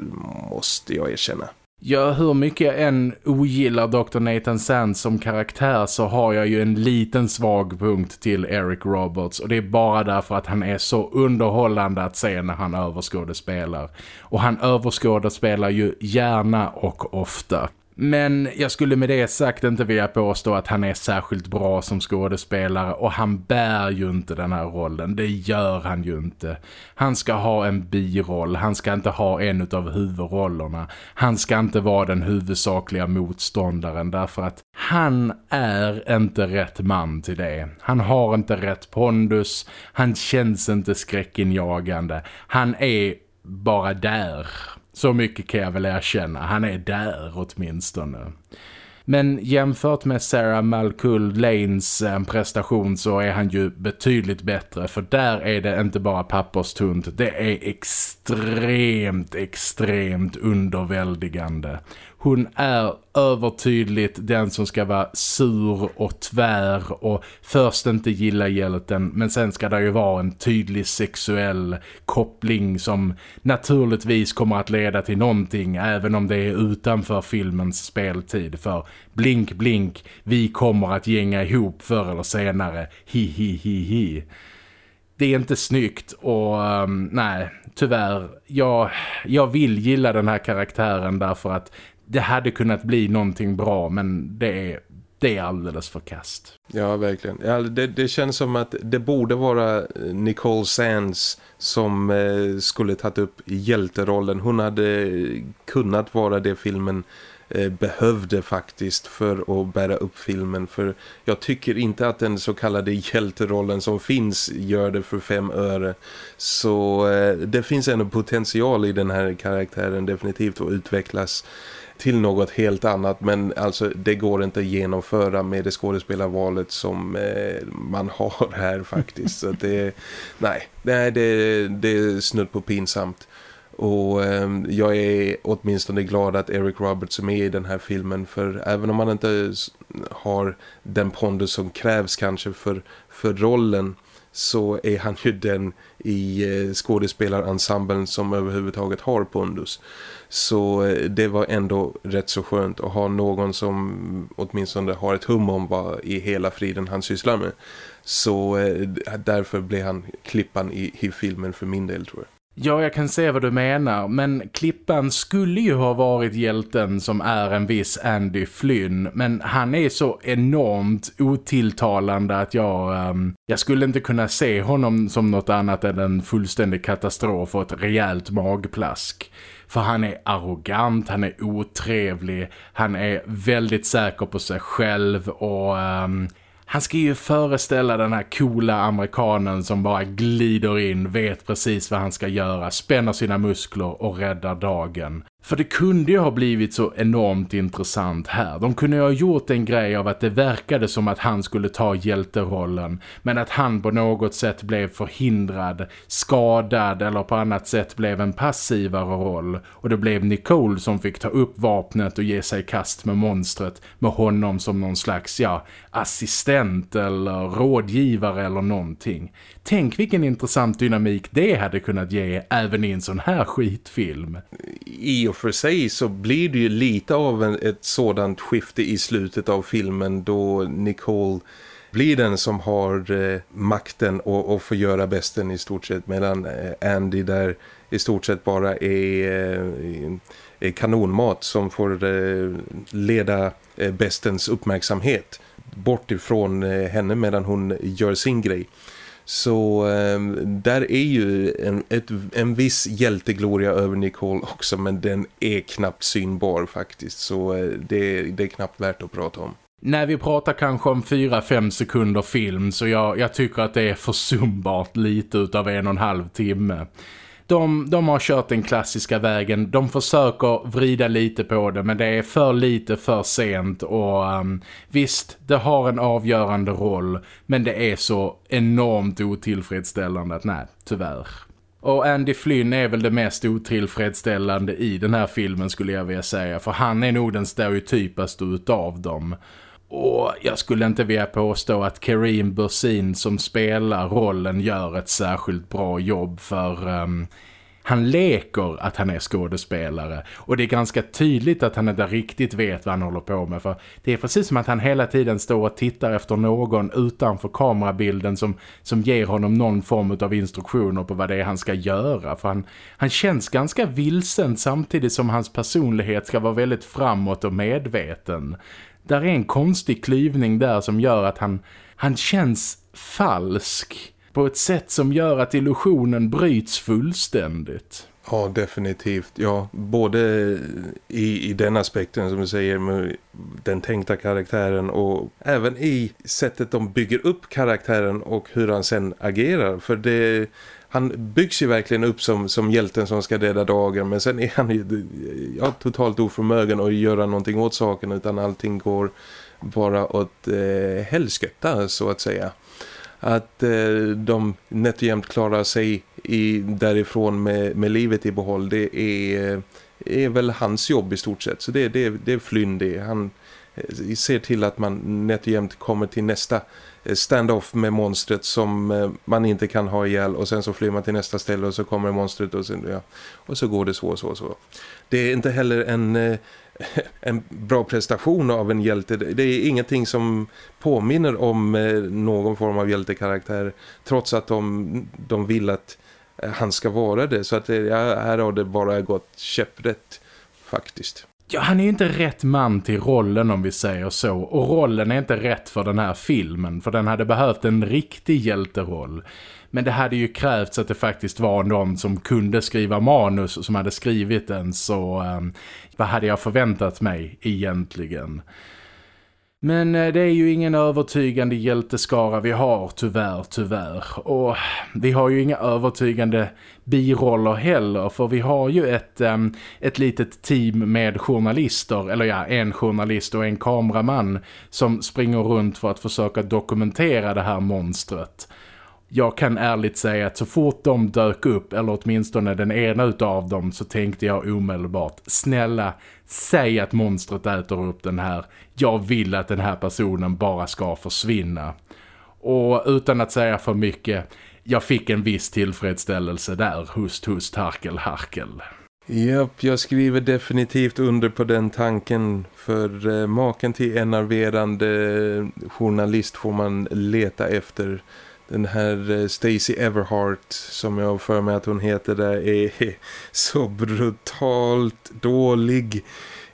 måste jag erkänna. Ja, hur mycket jag än ogillar Dr. Nathan Sands som karaktär så har jag ju en liten svag punkt till Eric Roberts och det är bara därför att han är så underhållande att se när han överskådespelar. Och han överskådespelar ju gärna och ofta. Men jag skulle med det sagt inte vilja påstå att han är särskilt bra som skådespelare och han bär ju inte den här rollen. Det gör han ju inte. Han ska ha en biroll, han ska inte ha en av huvudrollerna. Han ska inte vara den huvudsakliga motståndaren därför att han är inte rätt man till det. Han har inte rätt pondus, han känns inte skräckinjagande. Han är bara där så mycket kan jag väl erkänna. Han är där åtminstone. Men jämfört med Sarah Malkull Lanes eh, prestation så är han ju betydligt bättre. För där är det inte bara papperstunt. Det är extremt, extremt underväldigande. Hon är övertydligt den som ska vara sur och tvär och först inte gilla hjälten men sen ska det ju vara en tydlig sexuell koppling som naturligtvis kommer att leda till någonting även om det är utanför filmens speltid. För blink blink vi kommer att gänga ihop förr eller senare. Hi hi hi hi. Det är inte snyggt och um, nej, tyvärr, jag, jag vill gilla den här karaktären därför att det hade kunnat bli någonting bra men det är, det är alldeles för kast. Ja, verkligen. Ja, det, det känns som att det borde vara eh, Nicole Sands som eh, skulle tagit upp hjälterollen. Hon hade kunnat vara det filmen eh, behövde faktiskt för att bära upp filmen för jag tycker inte att den så kallade hjälterollen som finns gör det för fem öre så eh, det finns en potential i den här karaktären definitivt att utvecklas till något helt annat men alltså det går inte att genomföra med det skådespelarvalet som eh, man har här faktiskt. Så det, nej, nej det, det är snudd på pinsamt. Och eh, jag är åtminstone glad att Eric Roberts är med i den här filmen för även om man inte har den pondus som krävs kanske för, för rollen så är han ju den i eh, skådespelarensemblen som överhuvudtaget har pondus. Så eh, det var ändå rätt så skönt att ha någon som åtminstone har ett hum om vad i hela friden han sysslar med. Så eh, därför blev han klippan i, i filmen för min del tror jag. Ja, jag kan se vad du menar, men Klippan skulle ju ha varit hjälten som är en viss Andy Flynn, men han är så enormt otilltalande att jag, um, jag skulle inte kunna se honom som något annat än en fullständig katastrof och ett rejält magplask. För han är arrogant, han är otrevlig, han är väldigt säker på sig själv och um, han ska ju föreställa den här coola amerikanen som bara glider in, vet precis vad han ska göra, spänner sina muskler och räddar dagen. För det kunde ju ha blivit så enormt intressant här. De kunde ju ha gjort en grej av att det verkade som att han skulle ta hjälterollen. Men att han på något sätt blev förhindrad, skadad eller på annat sätt blev en passivare roll. Och det blev Nicole som fick ta upp vapnet och ge sig kast med monstret. Med honom som någon slags, ja, assistent eller rådgivare eller någonting. Tänk vilken intressant dynamik det hade kunnat ge även i en sån här skitfilm. I och för sig så blir det ju lite av en, ett sådant skifte i slutet av filmen då Nicole blir den som har eh, makten och, och får göra bästen i stort sett medan eh, Andy där i stort sett bara är, eh, är kanonmat som får eh, leda eh, bästens uppmärksamhet bort ifrån eh, henne medan hon gör sin grej. Så eh, där är ju en, ett, en viss hjältegloria över Nicole också men den är knappt synbar faktiskt så eh, det, det är knappt värt att prata om. När vi pratar kanske om 4-5 sekunder film så jag, jag tycker att det är försumbart lite utav en och en halv timme. De, de har kört den klassiska vägen. De försöker vrida lite på det men det är för lite för sent och um, visst, det har en avgörande roll men det är så enormt otillfredsställande att nej, tyvärr. Och Andy Flynn är väl det mest otillfredsställande i den här filmen skulle jag vilja säga. För han är nog den stereotypaste utav dem. Och jag skulle inte vilja påstå att Kareem Bursin som spelar rollen gör ett särskilt bra jobb för um, han leker att han är skådespelare. Och det är ganska tydligt att han inte riktigt vet vad han håller på med för det är precis som att han hela tiden står och tittar efter någon utanför kamerabilden som, som ger honom någon form av instruktioner på vad det är han ska göra. För han, han känns ganska vilsen samtidigt som hans personlighet ska vara väldigt framåt och medveten där är en konstig klyvning där som gör att han, han känns falsk på ett sätt som gör att illusionen bryts fullständigt. Ja, definitivt. Ja, både i, i den aspekten som du säger med den tänkta karaktären och även i sättet de bygger upp karaktären och hur han sen agerar. För det han byggs ju verkligen upp som, som hjälten som ska rädda dagen men sen är han ju ja, totalt oförmögen att göra någonting åt saken utan allting går bara åt eh, helsketta så att säga. Att eh, de nätt och jämt klarar sig i, därifrån med, med livet i behåll det är, är väl hans jobb i stort sett. Så det, det, det är Flynn det. Han eh, ser till att man nätt och jämt kommer till nästa Eh, stand-off med monstret som eh, man inte kan ha ihjäl och sen så flyr man till nästa ställe och så kommer monstret och, sen, ja, och så går det så och så och så. Det är inte heller en, eh, en bra prestation av en hjälte. Det är ingenting som påminner om någon form av hjältekaraktär trots att de, de vill att han ska vara det. Så att ja, här har det bara gått käpprätt faktiskt. Ja, han är ju inte rätt man till rollen om vi säger så. Och rollen är inte rätt för den här filmen. För den hade behövt en riktig hjälteroll. Men det hade ju krävts att det faktiskt var någon som kunde skriva manus som hade skrivit den. Så eh, vad hade jag förväntat mig egentligen? Men eh, det är ju ingen övertygande hjälteskara vi har, tyvärr, tyvärr. Och vi har ju inga övertygande biroller heller, för vi har ju ett, ehm, ett litet team med journalister, eller ja, en journalist och en kameraman som springer runt för att försöka dokumentera det här monstret jag kan ärligt säga att så fort de dök upp, eller åtminstone den ena utav dem, så tänkte jag omedelbart, snälla, säg att monstret äter upp den här. Jag vill att den här personen bara ska försvinna. Och utan att säga för mycket, jag fick en viss tillfredsställelse där, hust, hust, harkel, harkel. Japp, jag skriver definitivt under på den tanken för eh, maken till enerverande journalist får man leta efter den här eh, Stacey Everhart som jag för mig att hon heter där är så brutalt dålig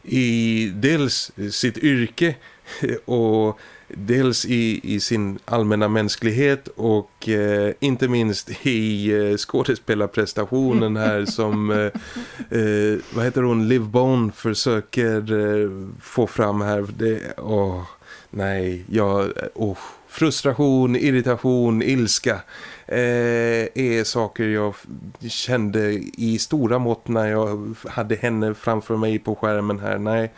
i dels sitt yrke och dels i, i sin allmänna mänsklighet och eh, inte minst i eh, skådespelarprestationen här som eh, eh, vad heter hon, Liv Bone försöker eh, få fram här. Det, åh, nej, jag, oh, frustration, irritation, ilska eh, är saker jag kände i stora mått när jag hade henne framför mig på skärmen här. Nej,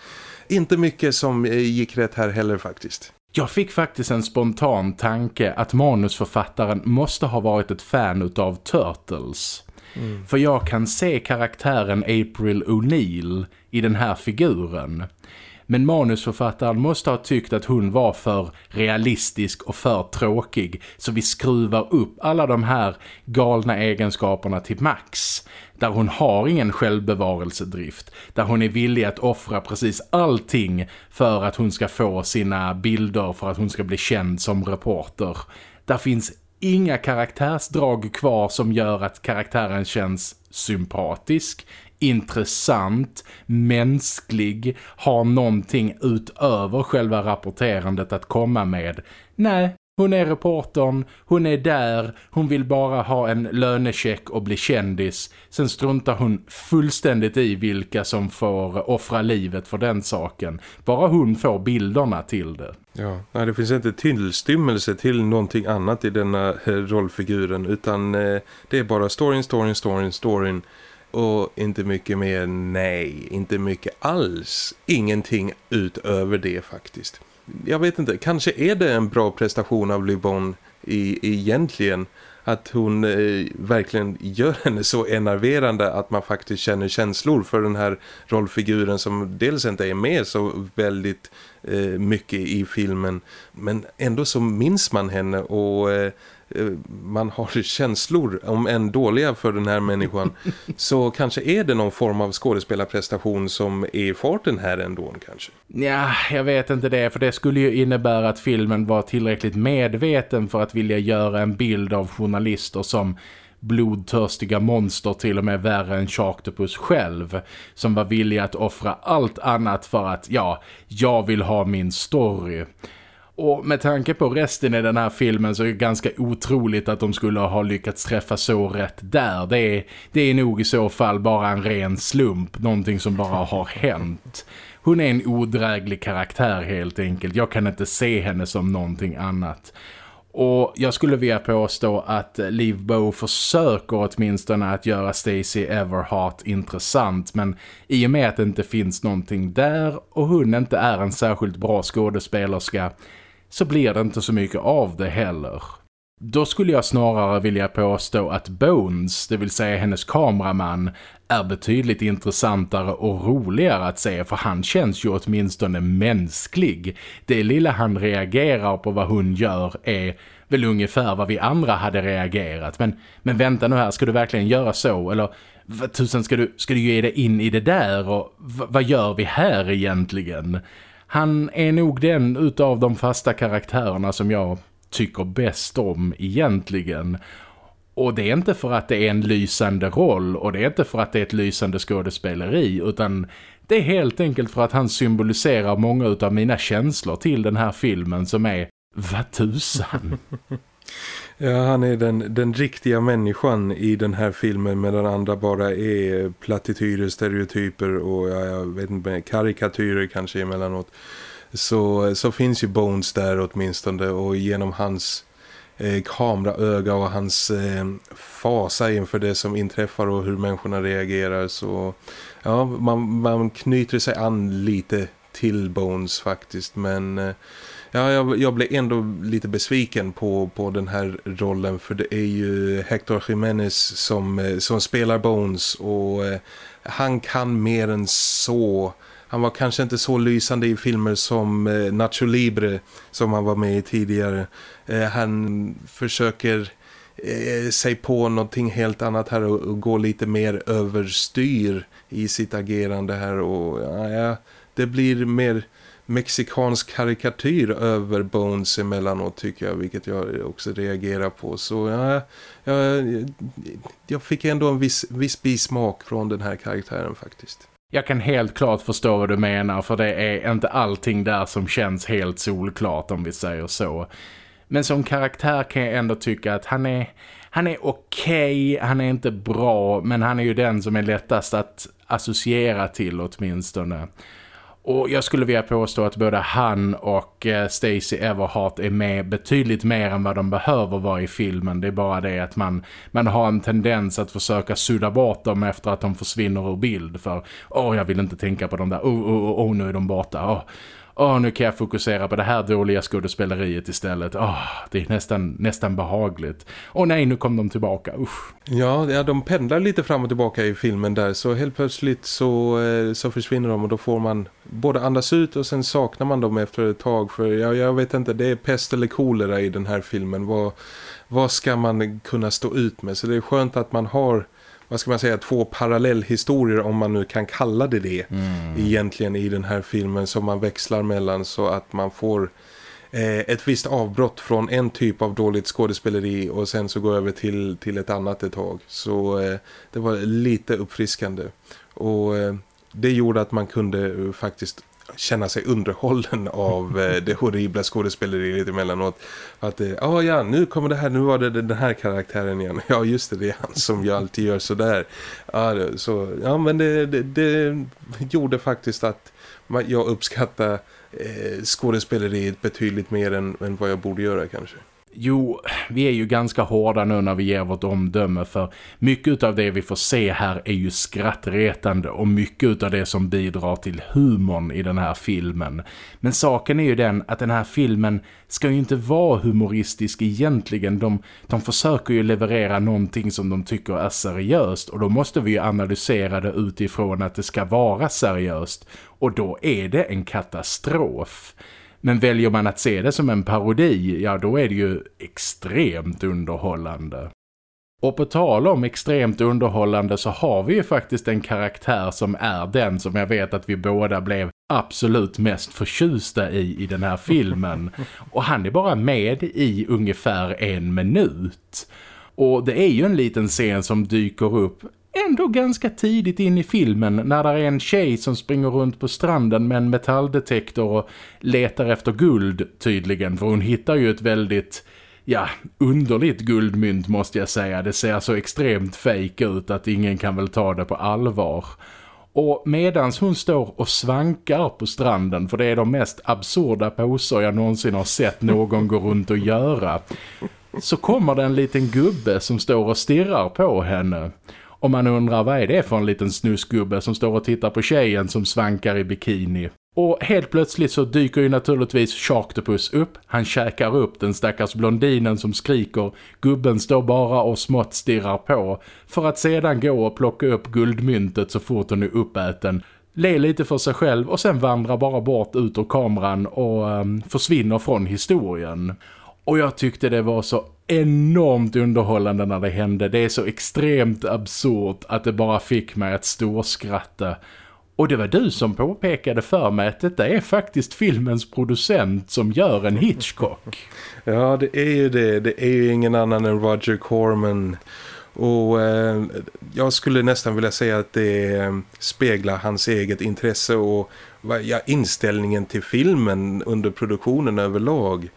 inte mycket som eh, gick rätt här heller faktiskt. Jag fick faktiskt en spontan tanke att manusförfattaren måste ha varit ett fan av Turtles. Mm. För jag kan se karaktären April O'Neil i den här figuren. Men manusförfattaren måste ha tyckt att hon var för realistisk och för tråkig så vi skruvar upp alla de här galna egenskaperna till max. Där hon har ingen självbevarelsedrift. Där hon är villig att offra precis allting för att hon ska få sina bilder för att hon ska bli känd som reporter. Där finns inga karaktärsdrag kvar som gör att karaktären känns sympatisk, intressant, mänsklig, har någonting utöver själva rapporterandet att komma med. Nej, Hon är reportern, hon är där, hon vill bara ha en lönecheck och bli kändis. Sen struntar hon fullständigt i vilka som får offra livet för den saken. Bara hon får bilderna till det. Ja, nej, det finns inte tillstymmelse till någonting annat i denna eh, rollfiguren utan eh, det är bara storyn, storyn, storyn, storyn och inte mycket mer, nej, inte mycket alls. Ingenting utöver det faktiskt. Jag vet inte, kanske är det en bra prestation av Libon i, egentligen. Att hon eh, verkligen gör henne så enerverande att man faktiskt känner känslor för den här rollfiguren som dels inte är med så väldigt eh, mycket i filmen men ändå så minns man henne. Och Eh, man har känslor om en dåliga för den här människan så kanske är det någon form av skådespelarprestation som är i farten här ändå kanske. Ja, jag vet inte det för det skulle ju innebära att filmen var tillräckligt medveten för att vilja göra en bild av journalister som blodtörstiga monster till och med värre än Sharktopus själv som var villiga att offra allt annat för att, ja, jag vill ha min story. Och med tanke på resten i den här filmen så är det ganska otroligt att de skulle ha lyckats träffa så rätt där. Det är, det är nog i så fall bara en ren slump, någonting som bara har hänt. Hon är en odräglig karaktär helt enkelt. Jag kan inte se henne som någonting annat. Och jag skulle vilja påstå att Liv Bow försöker åtminstone att göra Stacey Everhart intressant men i och med att det inte finns någonting där och hon inte är en särskilt bra skådespelerska så blir det inte så mycket av det heller. Då skulle jag snarare vilja påstå att Bones, det vill säga hennes kameraman, är betydligt intressantare och roligare att se för han känns ju åtminstone mänsklig. Det lilla han reagerar på vad hon gör är väl ungefär vad vi andra hade reagerat. Men, men vänta nu här, ska du verkligen göra så? Eller vad tusen ska du, ska du ge dig in i det där? Och vad gör vi här egentligen? Han är nog den utav de fasta karaktärerna som jag tycker bäst om egentligen. Och det är inte för att det är en lysande roll och det är inte för att det är ett lysande skådespeleri utan det är helt enkelt för att han symboliserar många utav mina känslor till den här filmen som är vad tusan. Ja, han är den, den riktiga människan i den här filmen medan andra bara är plattityder, stereotyper och ja, jag vet inte, karikatyrer kanske emellanåt. Så, så finns ju Bones där åtminstone och genom hans eh, kameraöga och hans eh, fasa inför det som inträffar och hur människorna reagerar så ja, man, man knyter sig an lite till Bones faktiskt men... Eh, Ja, jag, jag blev ändå lite besviken på, på den här rollen för det är ju Hector Jimenez som, eh, som spelar Bones och eh, han kan mer än så. Han var kanske inte så lysande i filmer som eh, Nacho Libre som han var med i tidigare. Han försöker sig på någonting helt annat här och, och gå lite mer överstyr i sitt agerande här och ja, det blir mer mexikansk karikatyr över Bones emellanåt tycker jag, vilket jag också reagerar på. Så ja, jag, jag fick ändå en viss, viss bismak från den här karaktären faktiskt. Jag kan helt klart förstå vad du menar för det är inte allting där som känns helt solklart om vi säger så. Men som karaktär kan jag ändå tycka att han är, han är okej, okay, han är inte bra men han är ju den som är lättast att associera till åtminstone. Och jag skulle vilja påstå att både han och Stacy Stacey Everhart är med betydligt mer än vad de behöver vara i filmen. Det är bara det att man, man har en tendens att försöka sudda bort dem efter att de försvinner ur bild. För, åh jag vill inte tänka på dem där, åh oh, oh, oh, nu är de borta, åh åh nu kan jag fokusera på det här dåliga skådespeleriet istället. Åh, det är nästan, nästan behagligt. Och nej, nu kom de tillbaka, usch. Ja, ja, de pendlar lite fram och tillbaka i filmen där. Så helt plötsligt så, eh, så försvinner de och då får man både andas ut och sen saknar man dem efter ett tag. För jag, jag vet inte, det är pest eller kolera i den här filmen. Vad, vad ska man kunna stå ut med? Så det är skönt att man har vad ska man säga, två parallellhistorier om man nu kan kalla det det mm. egentligen i den här filmen som man växlar mellan så att man får eh, ett visst avbrott från en typ av dåligt skådespeleri och sen så går över till, till ett annat ett tag. Så eh, det var lite uppfriskande och eh, det gjorde att man kunde faktiskt känna sig underhållen av eh, det horribla skådespeleriet emellanåt. Att, ja ah, ja, nu kommer det här, nu var det den här karaktären igen. Ja just det, det är han som ju alltid gör sådär. Ja, så, ja men det, det, det gjorde faktiskt att jag uppskattar eh, skådespeleriet betydligt mer än, än vad jag borde göra kanske. Jo, vi är ju ganska hårda nu när vi ger vårt omdöme för mycket av det vi får se här är ju skrattretande och mycket av det som bidrar till humorn i den här filmen. Men saken är ju den att den här filmen ska ju inte vara humoristisk egentligen. De, de försöker ju leverera någonting som de tycker är seriöst och då måste vi ju analysera det utifrån att det ska vara seriöst och då är det en katastrof. Men väljer man att se det som en parodi, ja då är det ju extremt underhållande. Och på tal om extremt underhållande så har vi ju faktiskt en karaktär som är den som jag vet att vi båda blev absolut mest förtjusta i i den här filmen. Och han är bara med i ungefär en minut. Och det är ju en liten scen som dyker upp ändå ganska tidigt in i filmen när det är en tjej som springer runt på stranden med en metalldetektor och letar efter guld tydligen. För hon hittar ju ett väldigt, ja, underligt guldmynt måste jag säga. Det ser så extremt fejk ut att ingen kan väl ta det på allvar. Och medans hon står och svankar på stranden, för det är de mest absurda poser jag någonsin har sett någon gå runt och göra, så kommer det en liten gubbe som står och stirrar på henne. Och man undrar vad är det för en liten snusgubbe som står och tittar på tjejen som svankar i bikini. Och helt plötsligt så dyker ju naturligtvis Sharktopus upp. Han käkar upp den stackars blondinen som skriker. Gubben står bara och smått stirrar på. För att sedan gå och plocka upp guldmyntet så fort hon är uppäten. Le lite för sig själv och sen vandrar bara bort ut ur kameran och um, försvinner från historien. Och jag tyckte det var så enormt underhållande när det hände. Det är så extremt absurt att det bara fick mig att storskratta. Och det var du som påpekade för mig att detta är faktiskt filmens producent som gör en Hitchcock. Ja, det är ju det. Det är ju ingen annan än Roger Corman. Och eh, jag skulle nästan vilja säga att det eh, speglar hans eget intresse och ja, inställningen till filmen under produktionen överlag.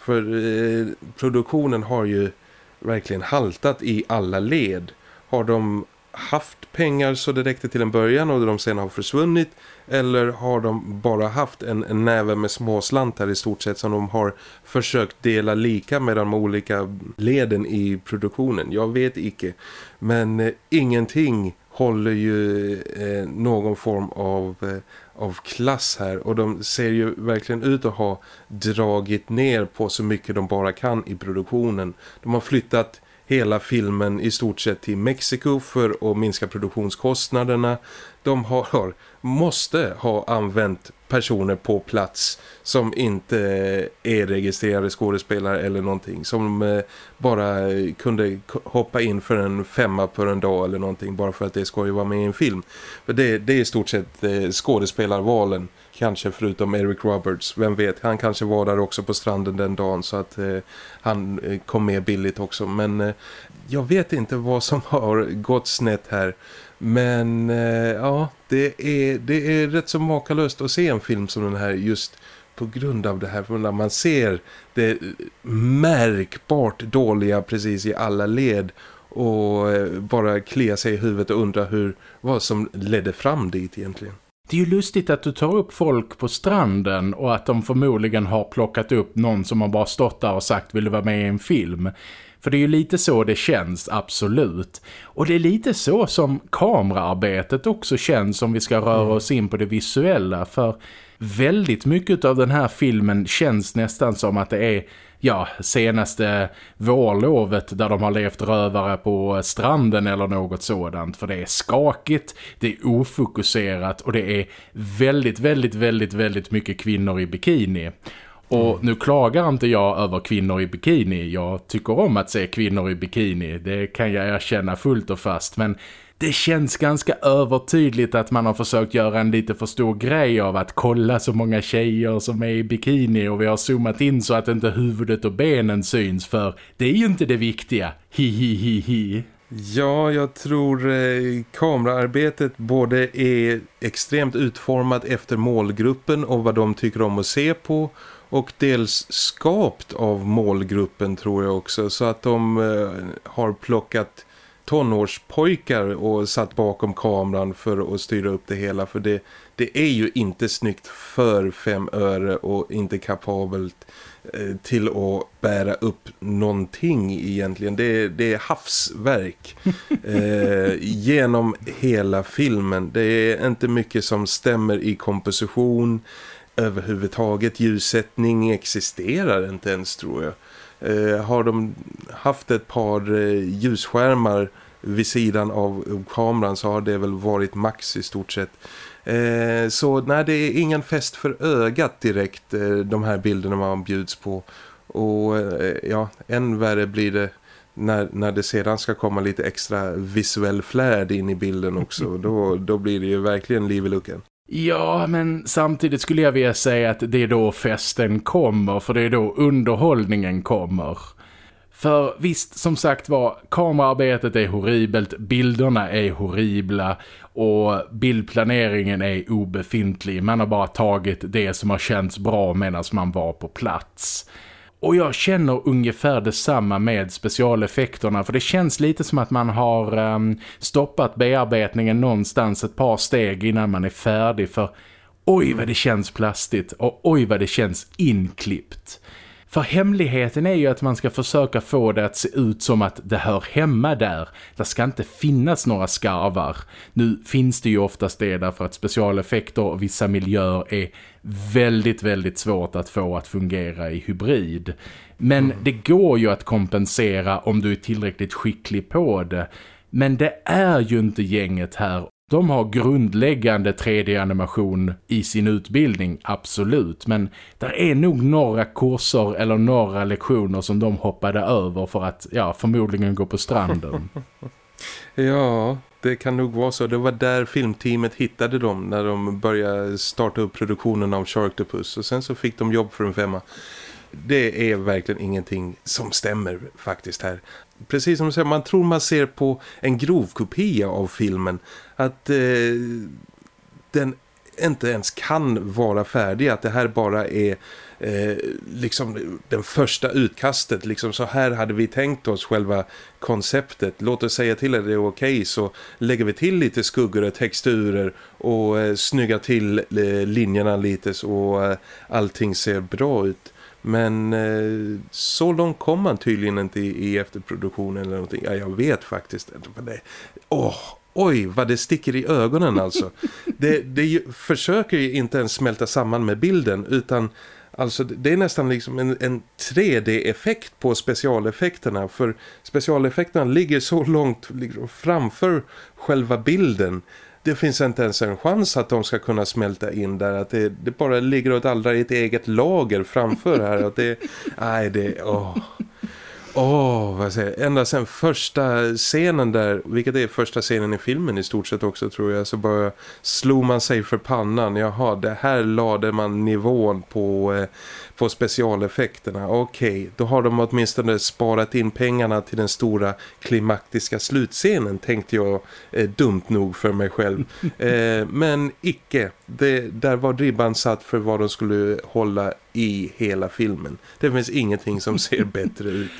För eh, produktionen har ju verkligen haltat i alla led. Har de haft pengar så det räckte till en början och de sen har försvunnit eller har de bara haft en, en näve med små slantar i stort sett som de har försökt dela lika med de olika leden i produktionen? Jag vet icke. Men eh, ingenting håller ju eh, någon form av eh, av klass här och de ser ju verkligen ut att ha dragit ner på så mycket de bara kan i produktionen. De har flyttat hela filmen i stort sett till Mexiko för att minska produktionskostnaderna. De har, måste ha använt personer på plats som inte är registrerade skådespelare eller någonting. Som eh, bara kunde hoppa in för en femma på en dag eller någonting bara för att det ska ju vara med i en film. För det, det är i stort sett eh, skådespelarvalen kanske förutom Eric Roberts. Vem vet, han kanske var där också på stranden den dagen så att eh, han eh, kom med billigt också. Men eh, jag vet inte vad som har gått snett här. Men eh, ja, det är, det är rätt så makalöst att se en film som den här just på grund av det här. För när man ser det eh, märkbart dåliga precis i alla led och eh, bara klia sig i huvudet och undra hur, vad som ledde fram dit egentligen. Det är ju lustigt att du tar upp folk på stranden och att de förmodligen har plockat upp någon som har bara stått där och sagt vill du vara med i en film. För det är ju lite så det känns, absolut. Och det är lite så som kameraarbetet också känns om vi ska röra mm. oss in på det visuella. För väldigt mycket av den här filmen känns nästan som att det är ja, senaste vårlovet där de har levt rövare på stranden eller något sådant. För det är skakigt, det är ofokuserat och det är väldigt, väldigt, väldigt, väldigt mycket kvinnor i bikini. Och mm. nu klagar inte jag över kvinnor i bikini. Jag tycker om att se kvinnor i bikini. Det kan jag erkänna fullt och fast. Men det känns ganska övertydligt att man har försökt göra en lite för stor grej av att kolla så många tjejer som är i bikini och vi har zoomat in så att inte huvudet och benen syns för det är ju inte det viktiga. Hi hi hi hi. Ja, jag tror eh, kameraarbetet både är extremt utformat efter målgruppen och vad de tycker om att se på och dels skapt av målgruppen tror jag också så att de eh, har plockat tonårspojkar och satt bakom kameran för att styra upp det hela för det, det är ju inte snyggt för fem öre och inte kapabelt eh, till att bära upp någonting egentligen. Det, det är havsverk eh, genom hela filmen. Det är inte mycket som stämmer i komposition överhuvudtaget. Ljussättning existerar inte ens tror jag. Eh, har de haft ett par eh, ljusskärmar vid sidan av kameran så har det väl varit max i stort sett. Eh, så nej, det är ingen fest för ögat direkt eh, de här bilderna man bjuds på. Och eh, ja, än värre blir det när, när det sedan ska komma lite extra visuell flärd in i bilden också. då, då blir det ju verkligen liv i luckan. Ja, men samtidigt skulle jag vilja säga att det är då festen kommer, för det är då underhållningen kommer. För visst, som sagt var, kamerarbetet är horribelt, bilderna är horribla och bildplaneringen är obefintlig. Man har bara tagit det som har känts bra medan man var på plats. Och jag känner ungefär detsamma med specialeffekterna för det känns lite som att man har um, stoppat bearbetningen någonstans ett par steg innan man är färdig för oj vad det känns plastigt och oj vad det känns inklippt. För hemligheten är ju att man ska försöka få det att se ut som att det hör hemma där. Det ska inte finnas några skarvar. Nu finns det ju oftast det därför att specialeffekter och vissa miljöer är väldigt, väldigt svårt att få att fungera i hybrid. Men mm. det går ju att kompensera om du är tillräckligt skicklig på det. Men det är ju inte gänget här de har grundläggande 3D-animation i sin utbildning, absolut. Men det är nog några kurser eller några lektioner som de hoppade över för att ja, förmodligen gå på stranden. ja, det kan nog vara så. Det var där filmteamet hittade dem när de började starta upp produktionen av Sharktopus. Och sen så fick de jobb för en femma. Det är verkligen ingenting som stämmer faktiskt här precis som du säger, man tror man ser på en grov kopia av filmen att eh, den inte ens kan vara färdig, att det här bara är eh, liksom den första utkastet, liksom så här hade vi tänkt oss själva konceptet. Låt oss säga till att det är okej okay, så lägger vi till lite skuggor och texturer och eh, snyggar till eh, linjerna lite så eh, allting ser bra ut. Men eh, så långt kom man tydligen inte i, i efterproduktionen eller någonting. Ja, jag vet faktiskt. inte. åh, oj, vad det sticker i ögonen alltså. det, det försöker ju inte ens smälta samman med bilden utan Alltså det är nästan liksom en, en 3D-effekt på specialeffekterna för specialeffekterna ligger så långt liksom framför själva bilden det finns inte ens en chans att de ska kunna smälta in där. Att det, det bara ligger och dallrar i ett eget lager framför här. Att det, nej, det, åh. Åh, vad säger jag? Ända sen första scenen där, vilket är första scenen i filmen i stort sett också tror jag, så bara slog man sig för pannan. Jaha, det här lade man nivån på, eh, på specialeffekterna. Okej, okay, då har de åtminstone sparat in pengarna till den stora klimaktiska slutscenen, tänkte jag eh, dumt nog för mig själv. eh, men icke, det, där var ribban satt för vad de skulle hålla i hela filmen. Det finns ingenting som ser bättre ut.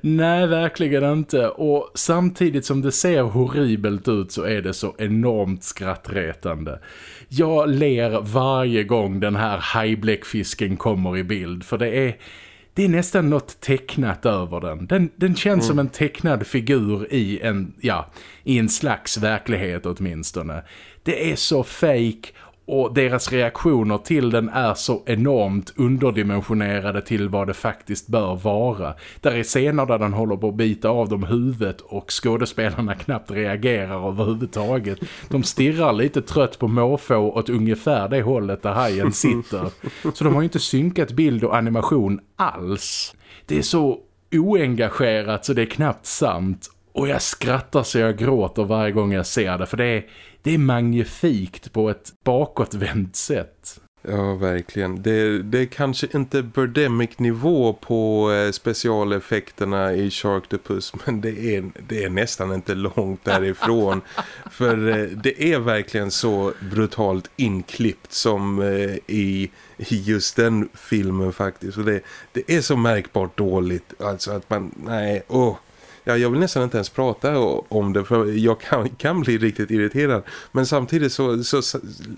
Nej, verkligen inte. Och samtidigt som det ser horribelt ut så är det så enormt skrattretande. Jag ler varje gång den här hajbläckfisken kommer i bild. För det är, det är nästan något tecknat över den. Den, den känns mm. som en tecknad figur i en, ja, i en slags verklighet åtminstone. Det är så fake och deras reaktioner till den är så enormt underdimensionerade till vad det faktiskt bör vara. Där är scener där den håller på att bita av dem huvudet och skådespelarna knappt reagerar överhuvudtaget. De stirrar lite trött på måfå åt ungefär det hållet där hajen sitter. Så de har ju inte synkat bild och animation alls. Det är så oengagerat så det är knappt sant. Och jag skrattar så jag gråter varje gång jag ser det för det är det är magnifikt på ett bakåtvänt sätt. Ja, verkligen. Det, det är kanske inte Birdemic-nivå på eh, specialeffekterna i Sharktopus men det är, det är nästan inte långt därifrån. För eh, det är verkligen så brutalt inklippt som eh, i, i just den filmen faktiskt. Och det, det är så märkbart dåligt. Alltså att man, nej, åh. Ja, jag vill nästan inte ens prata om det för jag kan, kan bli riktigt irriterad. Men samtidigt så, så,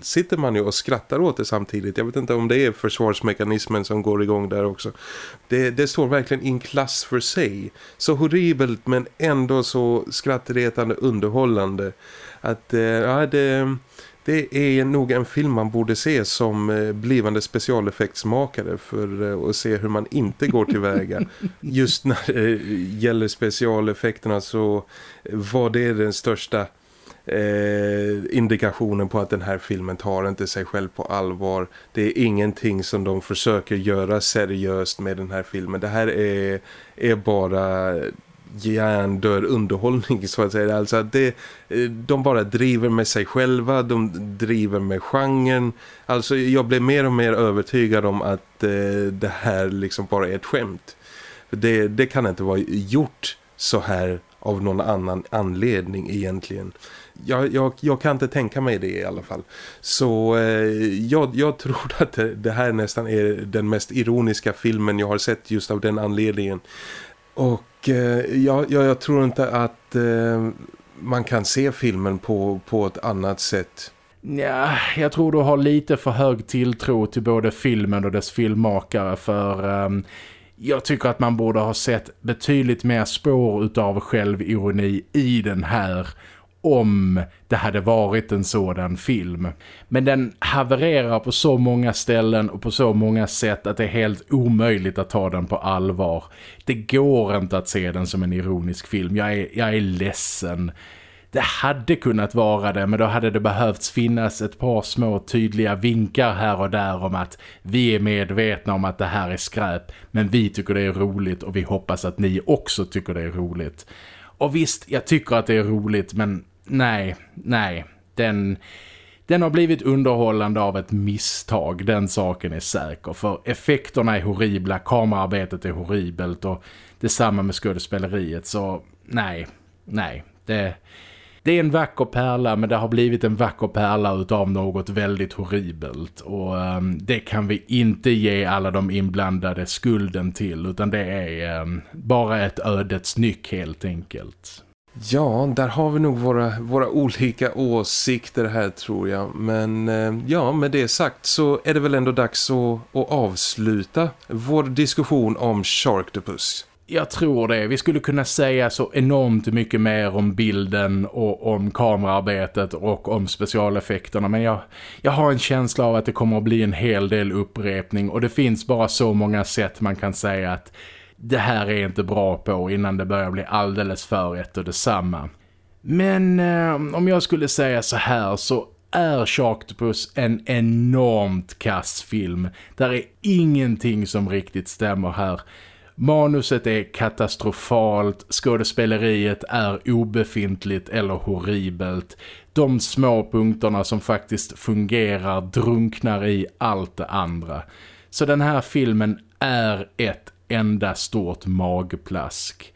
sitter man ju och skrattar åt det samtidigt. Jag vet inte om det är försvarsmekanismen som går igång där också. Det, det står verkligen in klass för sig. Så horribelt men ändå så skrattretande underhållande. Att eh, ja, det det är nog en film man borde se som eh, blivande specialeffektsmakare för eh, att se hur man inte går tillväga. Just när det gäller specialeffekterna så var det den största eh, indikationen på att den här filmen tar inte sig själv på allvar. Det är ingenting som de försöker göra seriöst med den här filmen. Det här är, är bara hjärndör underhållning så att säga. Alltså att det, eh, de bara driver med sig själva, de driver med genren. Alltså jag blev mer och mer övertygad om att eh, det här liksom bara är ett skämt. Det, det kan inte vara gjort så här av någon annan anledning egentligen. Jag, jag, jag, kan inte tänka mig det i alla fall. Så eh, jag, jag, tror att det, det, här nästan är den mest ironiska filmen jag har sett just av den anledningen. Och eh, jag, jag, tror inte att eh, man kan se filmen på, på ett annat sätt. Ja, jag tror du har lite för hög tilltro till både filmen och dess filmmakare för... Um, jag tycker att man borde ha sett betydligt mer spår utav självironi i den här om det hade varit en sådan film. Men den havererar på så många ställen och på så många sätt att det är helt omöjligt att ta den på allvar. Det går inte att se den som en ironisk film. Jag är, jag är ledsen. Det hade kunnat vara det men då hade det behövts finnas ett par små tydliga vinkar här och där om att vi är medvetna om att det här är skräp men vi tycker det är roligt och vi hoppas att ni också tycker det är roligt. Och visst, jag tycker att det är roligt men nej, nej. Den, den har blivit underhållande av ett misstag, den saken är säker. För effekterna är horribla, kamerarbetet är horribelt och detsamma med skådespeleriet. Så nej, nej. Det, det är en vacker pärla men det har blivit en vacker pärla utav något väldigt horribelt. Och um, det kan vi inte ge alla de inblandade skulden till utan det är um, bara ett ödets nyck helt enkelt. Ja, där har vi nog våra, våra olika åsikter här tror jag. Men eh, ja, med det sagt så är det väl ändå dags att, att avsluta vår diskussion om Sharktopus. Jag tror det. Vi skulle kunna säga så enormt mycket mer om bilden och om kamerarbetet och om specialeffekterna. Men jag, jag har en känsla av att det kommer att bli en hel del upprepning och det finns bara så många sätt man kan säga att det här är inte bra på innan det börjar bli alldeles för ett och detsamma. Men eh, om jag skulle säga så här så är Sharktopus en enormt kass film. Där är ingenting som riktigt stämmer här. Manuset är katastrofalt, skådespeleriet är obefintligt eller horribelt. De små punkterna som faktiskt fungerar drunknar i allt det andra. Så den här filmen är ett enda stort magplask.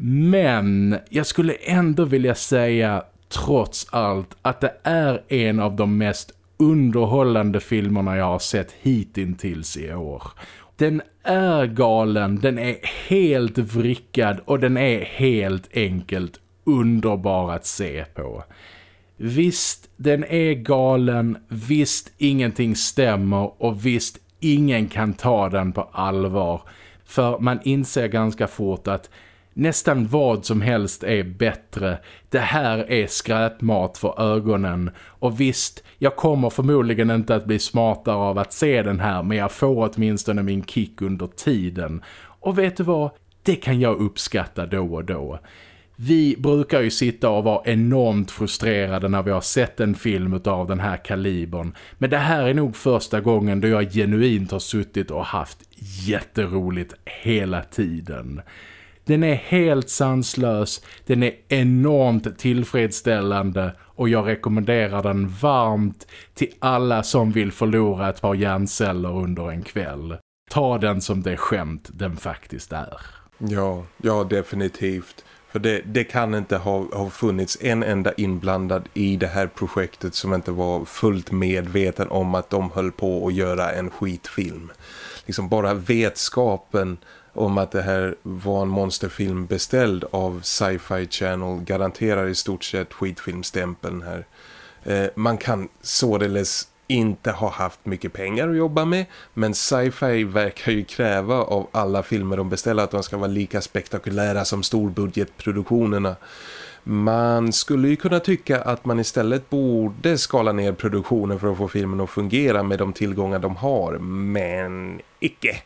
Men jag skulle ändå vilja säga trots allt att det är en av de mest underhållande filmerna jag har sett hittills i år. Den är galen, den är helt vrickad och den är helt enkelt underbar att se på. Visst, den är galen, visst ingenting stämmer och visst ingen kan ta den på allvar. För man inser ganska fort att nästan vad som helst är bättre. Det här är skräpmat för ögonen. Och visst, jag kommer förmodligen inte att bli smartare av att se den här men jag får åtminstone min kick under tiden. Och vet du vad? Det kan jag uppskatta då och då. Vi brukar ju sitta och vara enormt frustrerade när vi har sett en film av den här kalibern. Men det här är nog första gången då jag genuint har suttit och haft jätteroligt hela tiden. Den är helt sanslös, den är enormt tillfredsställande och jag rekommenderar den varmt till alla som vill förlora ett par hjärnceller under en kväll. Ta den som det skämt den faktiskt är. Ja, ja definitivt. För det, det, kan inte ha, ha funnits en enda inblandad i det här projektet som inte var fullt medveten om att de höll på att göra en skitfilm. Liksom bara vetskapen om att det här var en monsterfilm beställd av Sci-Fi Channel garanterar i stort sett skitfilmstämpeln här. Eh, man kan således inte ha haft mycket pengar att jobba med men sci-fi verkar ju kräva av alla filmer de beställer att de ska vara lika spektakulära som storbudgetproduktionerna. Man skulle ju kunna tycka att man istället borde skala ner produktionen för att få filmen att fungera med de tillgångar de har, men icke.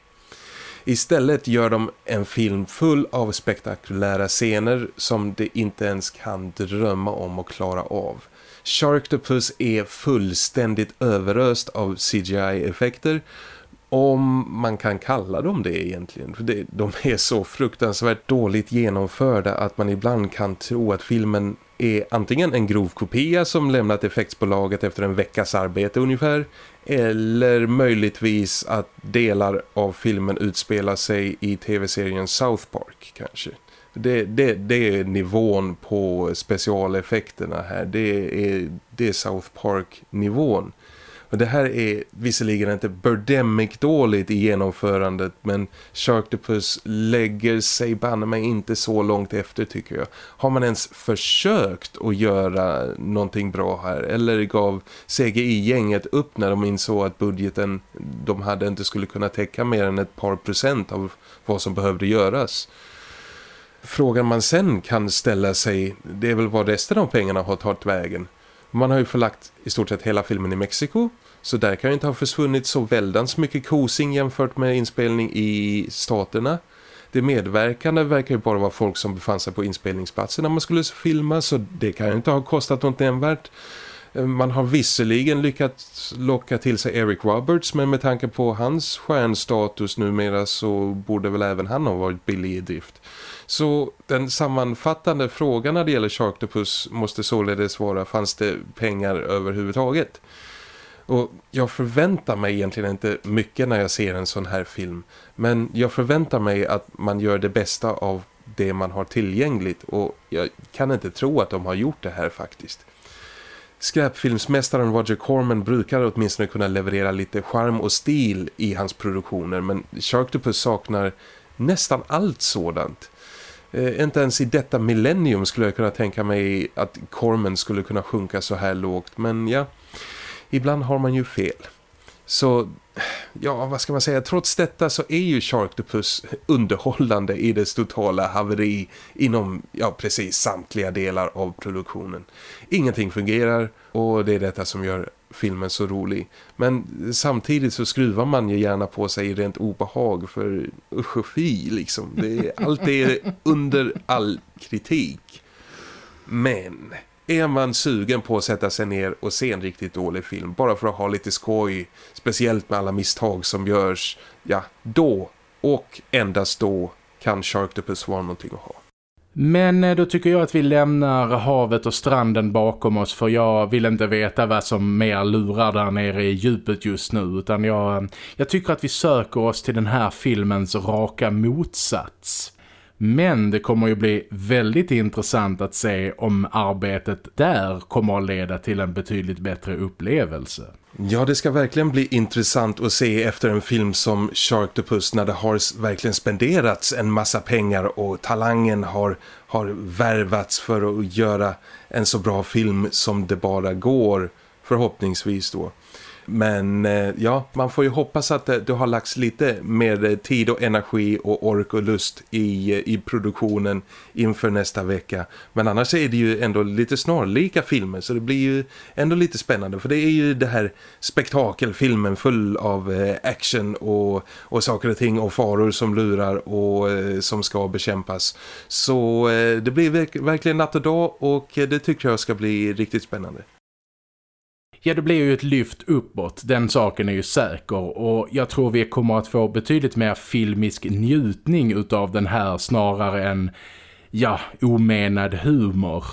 Istället gör de en film full av spektakulära scener som de inte ens kan drömma om att klara av. Sharktopus är fullständigt överöst av CGI-effekter om man kan kalla dem det egentligen. För det, de är så fruktansvärt dåligt genomförda att man ibland kan tro att filmen är antingen en grov kopia som lämnat effektsbolaget efter en veckas arbete ungefär eller möjligtvis att delar av filmen utspelar sig i tv-serien South Park kanske. Det, det, det är nivån på specialeffekterna här. Det är, det är South Park-nivån. Men det här är visserligen inte Birdemic dåligt i genomförandet men Sharktopus lägger sig banne mig inte så långt efter tycker jag. Har man ens försökt att göra någonting bra här eller gav CGI-gänget upp när de insåg att budgeten de hade inte skulle kunna täcka mer än ett par procent av vad som behövde göras? Frågan man sen kan ställa sig det är väl vad resten av pengarna har tagit vägen. Man har ju förlagt i stort sett hela filmen i Mexiko så där kan ju inte ha försvunnit så väldans mycket kosing jämfört med inspelning i staterna. Det medverkande verkar ju bara vara folk som befann sig på inspelningsplatsen när man skulle filma så det kan ju inte ha kostat något nämnvärt. Eh, man har visserligen lyckats locka till sig Eric Roberts men med tanke på hans stjärnstatus numera så borde väl även han ha varit billig i drift. Så den sammanfattande frågan när det gäller Sharktopus måste således vara fanns det pengar överhuvudtaget? Och jag förväntar mig egentligen inte mycket när jag ser en sån här film. Men jag förväntar mig att man gör det bästa av det man har tillgängligt. Och jag kan inte tro att de har gjort det här faktiskt. Skräpfilmsmästaren Roger Corman brukar åtminstone kunna leverera lite charm och stil i hans produktioner. Men Sharktopus saknar nästan allt sådant. Eh, inte ens i detta millennium skulle jag kunna tänka mig att Corman skulle kunna sjunka så här lågt. Men ja, ibland har man ju fel. Så ja, vad ska man säga? Trots detta så är ju Sharktopus underhållande i dess totala haveri inom, ja precis, samtliga delar av produktionen. Ingenting fungerar och det är detta som gör filmen så rolig. Men samtidigt så skruvar man ju gärna på sig rent obehag för usch och fy liksom. Det, allt är under all kritik. Men är man sugen på att sätta sig ner och se en riktigt dålig film bara för att ha lite skoj, speciellt med alla misstag som görs, ja, då och endast då kan Sharktopus vara någonting att ha. Men eh, då tycker jag att vi lämnar havet och stranden bakom oss för jag vill inte veta vad som mer lurar där nere i djupet just nu utan jag, eh, jag tycker att vi söker oss till den här filmens raka motsats. Men det kommer ju bli väldigt intressant att se om arbetet där kommer att leda till en betydligt bättre upplevelse. Ja, det ska verkligen bli intressant att se efter en film som Sharktopus när det har verkligen spenderats en massa pengar och talangen har, har värvats för att göra en så bra film som det bara går förhoppningsvis då. Men eh, ja, man får ju hoppas att eh, det, har lagts lite mer eh, tid och energi och ork och lust i, i produktionen inför nästa vecka. Men annars är det ju ändå lite snarlika filmer så det blir ju ändå lite spännande. För det är ju det här spektakelfilmen full av action och, och saker och ting och faror som lurar och som ska bekämpas. Så det blir verkligen natt och dag och det tycker jag ska bli riktigt spännande. Ja, det blir ju ett lyft uppåt. Den saken är ju säker. Och jag tror vi kommer att få betydligt mer filmisk njutning utav den här snarare än, ja, omenad humor.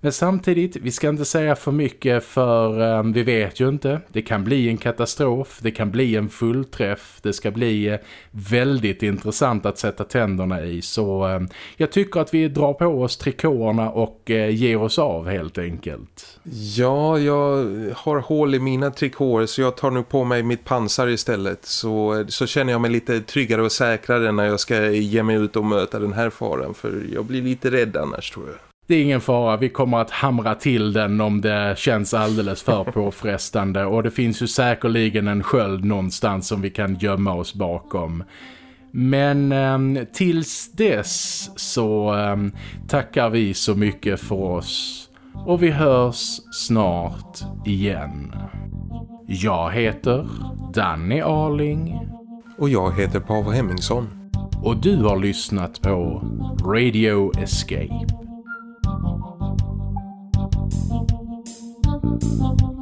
Men samtidigt, vi ska inte säga för mycket för um, vi vet ju inte. Det kan bli en katastrof, det kan bli en fullträff, det ska bli uh, väldigt intressant att sätta tänderna i. Så um, jag tycker att vi drar på oss trikåerna och uh, ger oss av helt enkelt. Ja, jag har hål i mina trikåer så jag tar nu på mig mitt pansar istället. Så, eh, så känner jag mig lite tryggare och säkrare när jag ska ge mig ut och möta den här faran. För jag blir lite rädd annars tror jag. Det är ingen fara, vi kommer att hamra till den om det känns alldeles för påfrestande och det finns ju säkerligen en sköld någonstans som vi kan gömma oss bakom. Men eh, tills dess så eh, tackar vi så mycket för oss och vi hörs snart igen. Jag heter Danny Arling. Och jag heter Pavel Hemmingsson. Och du har lyssnat på Radio Escape. Thank you.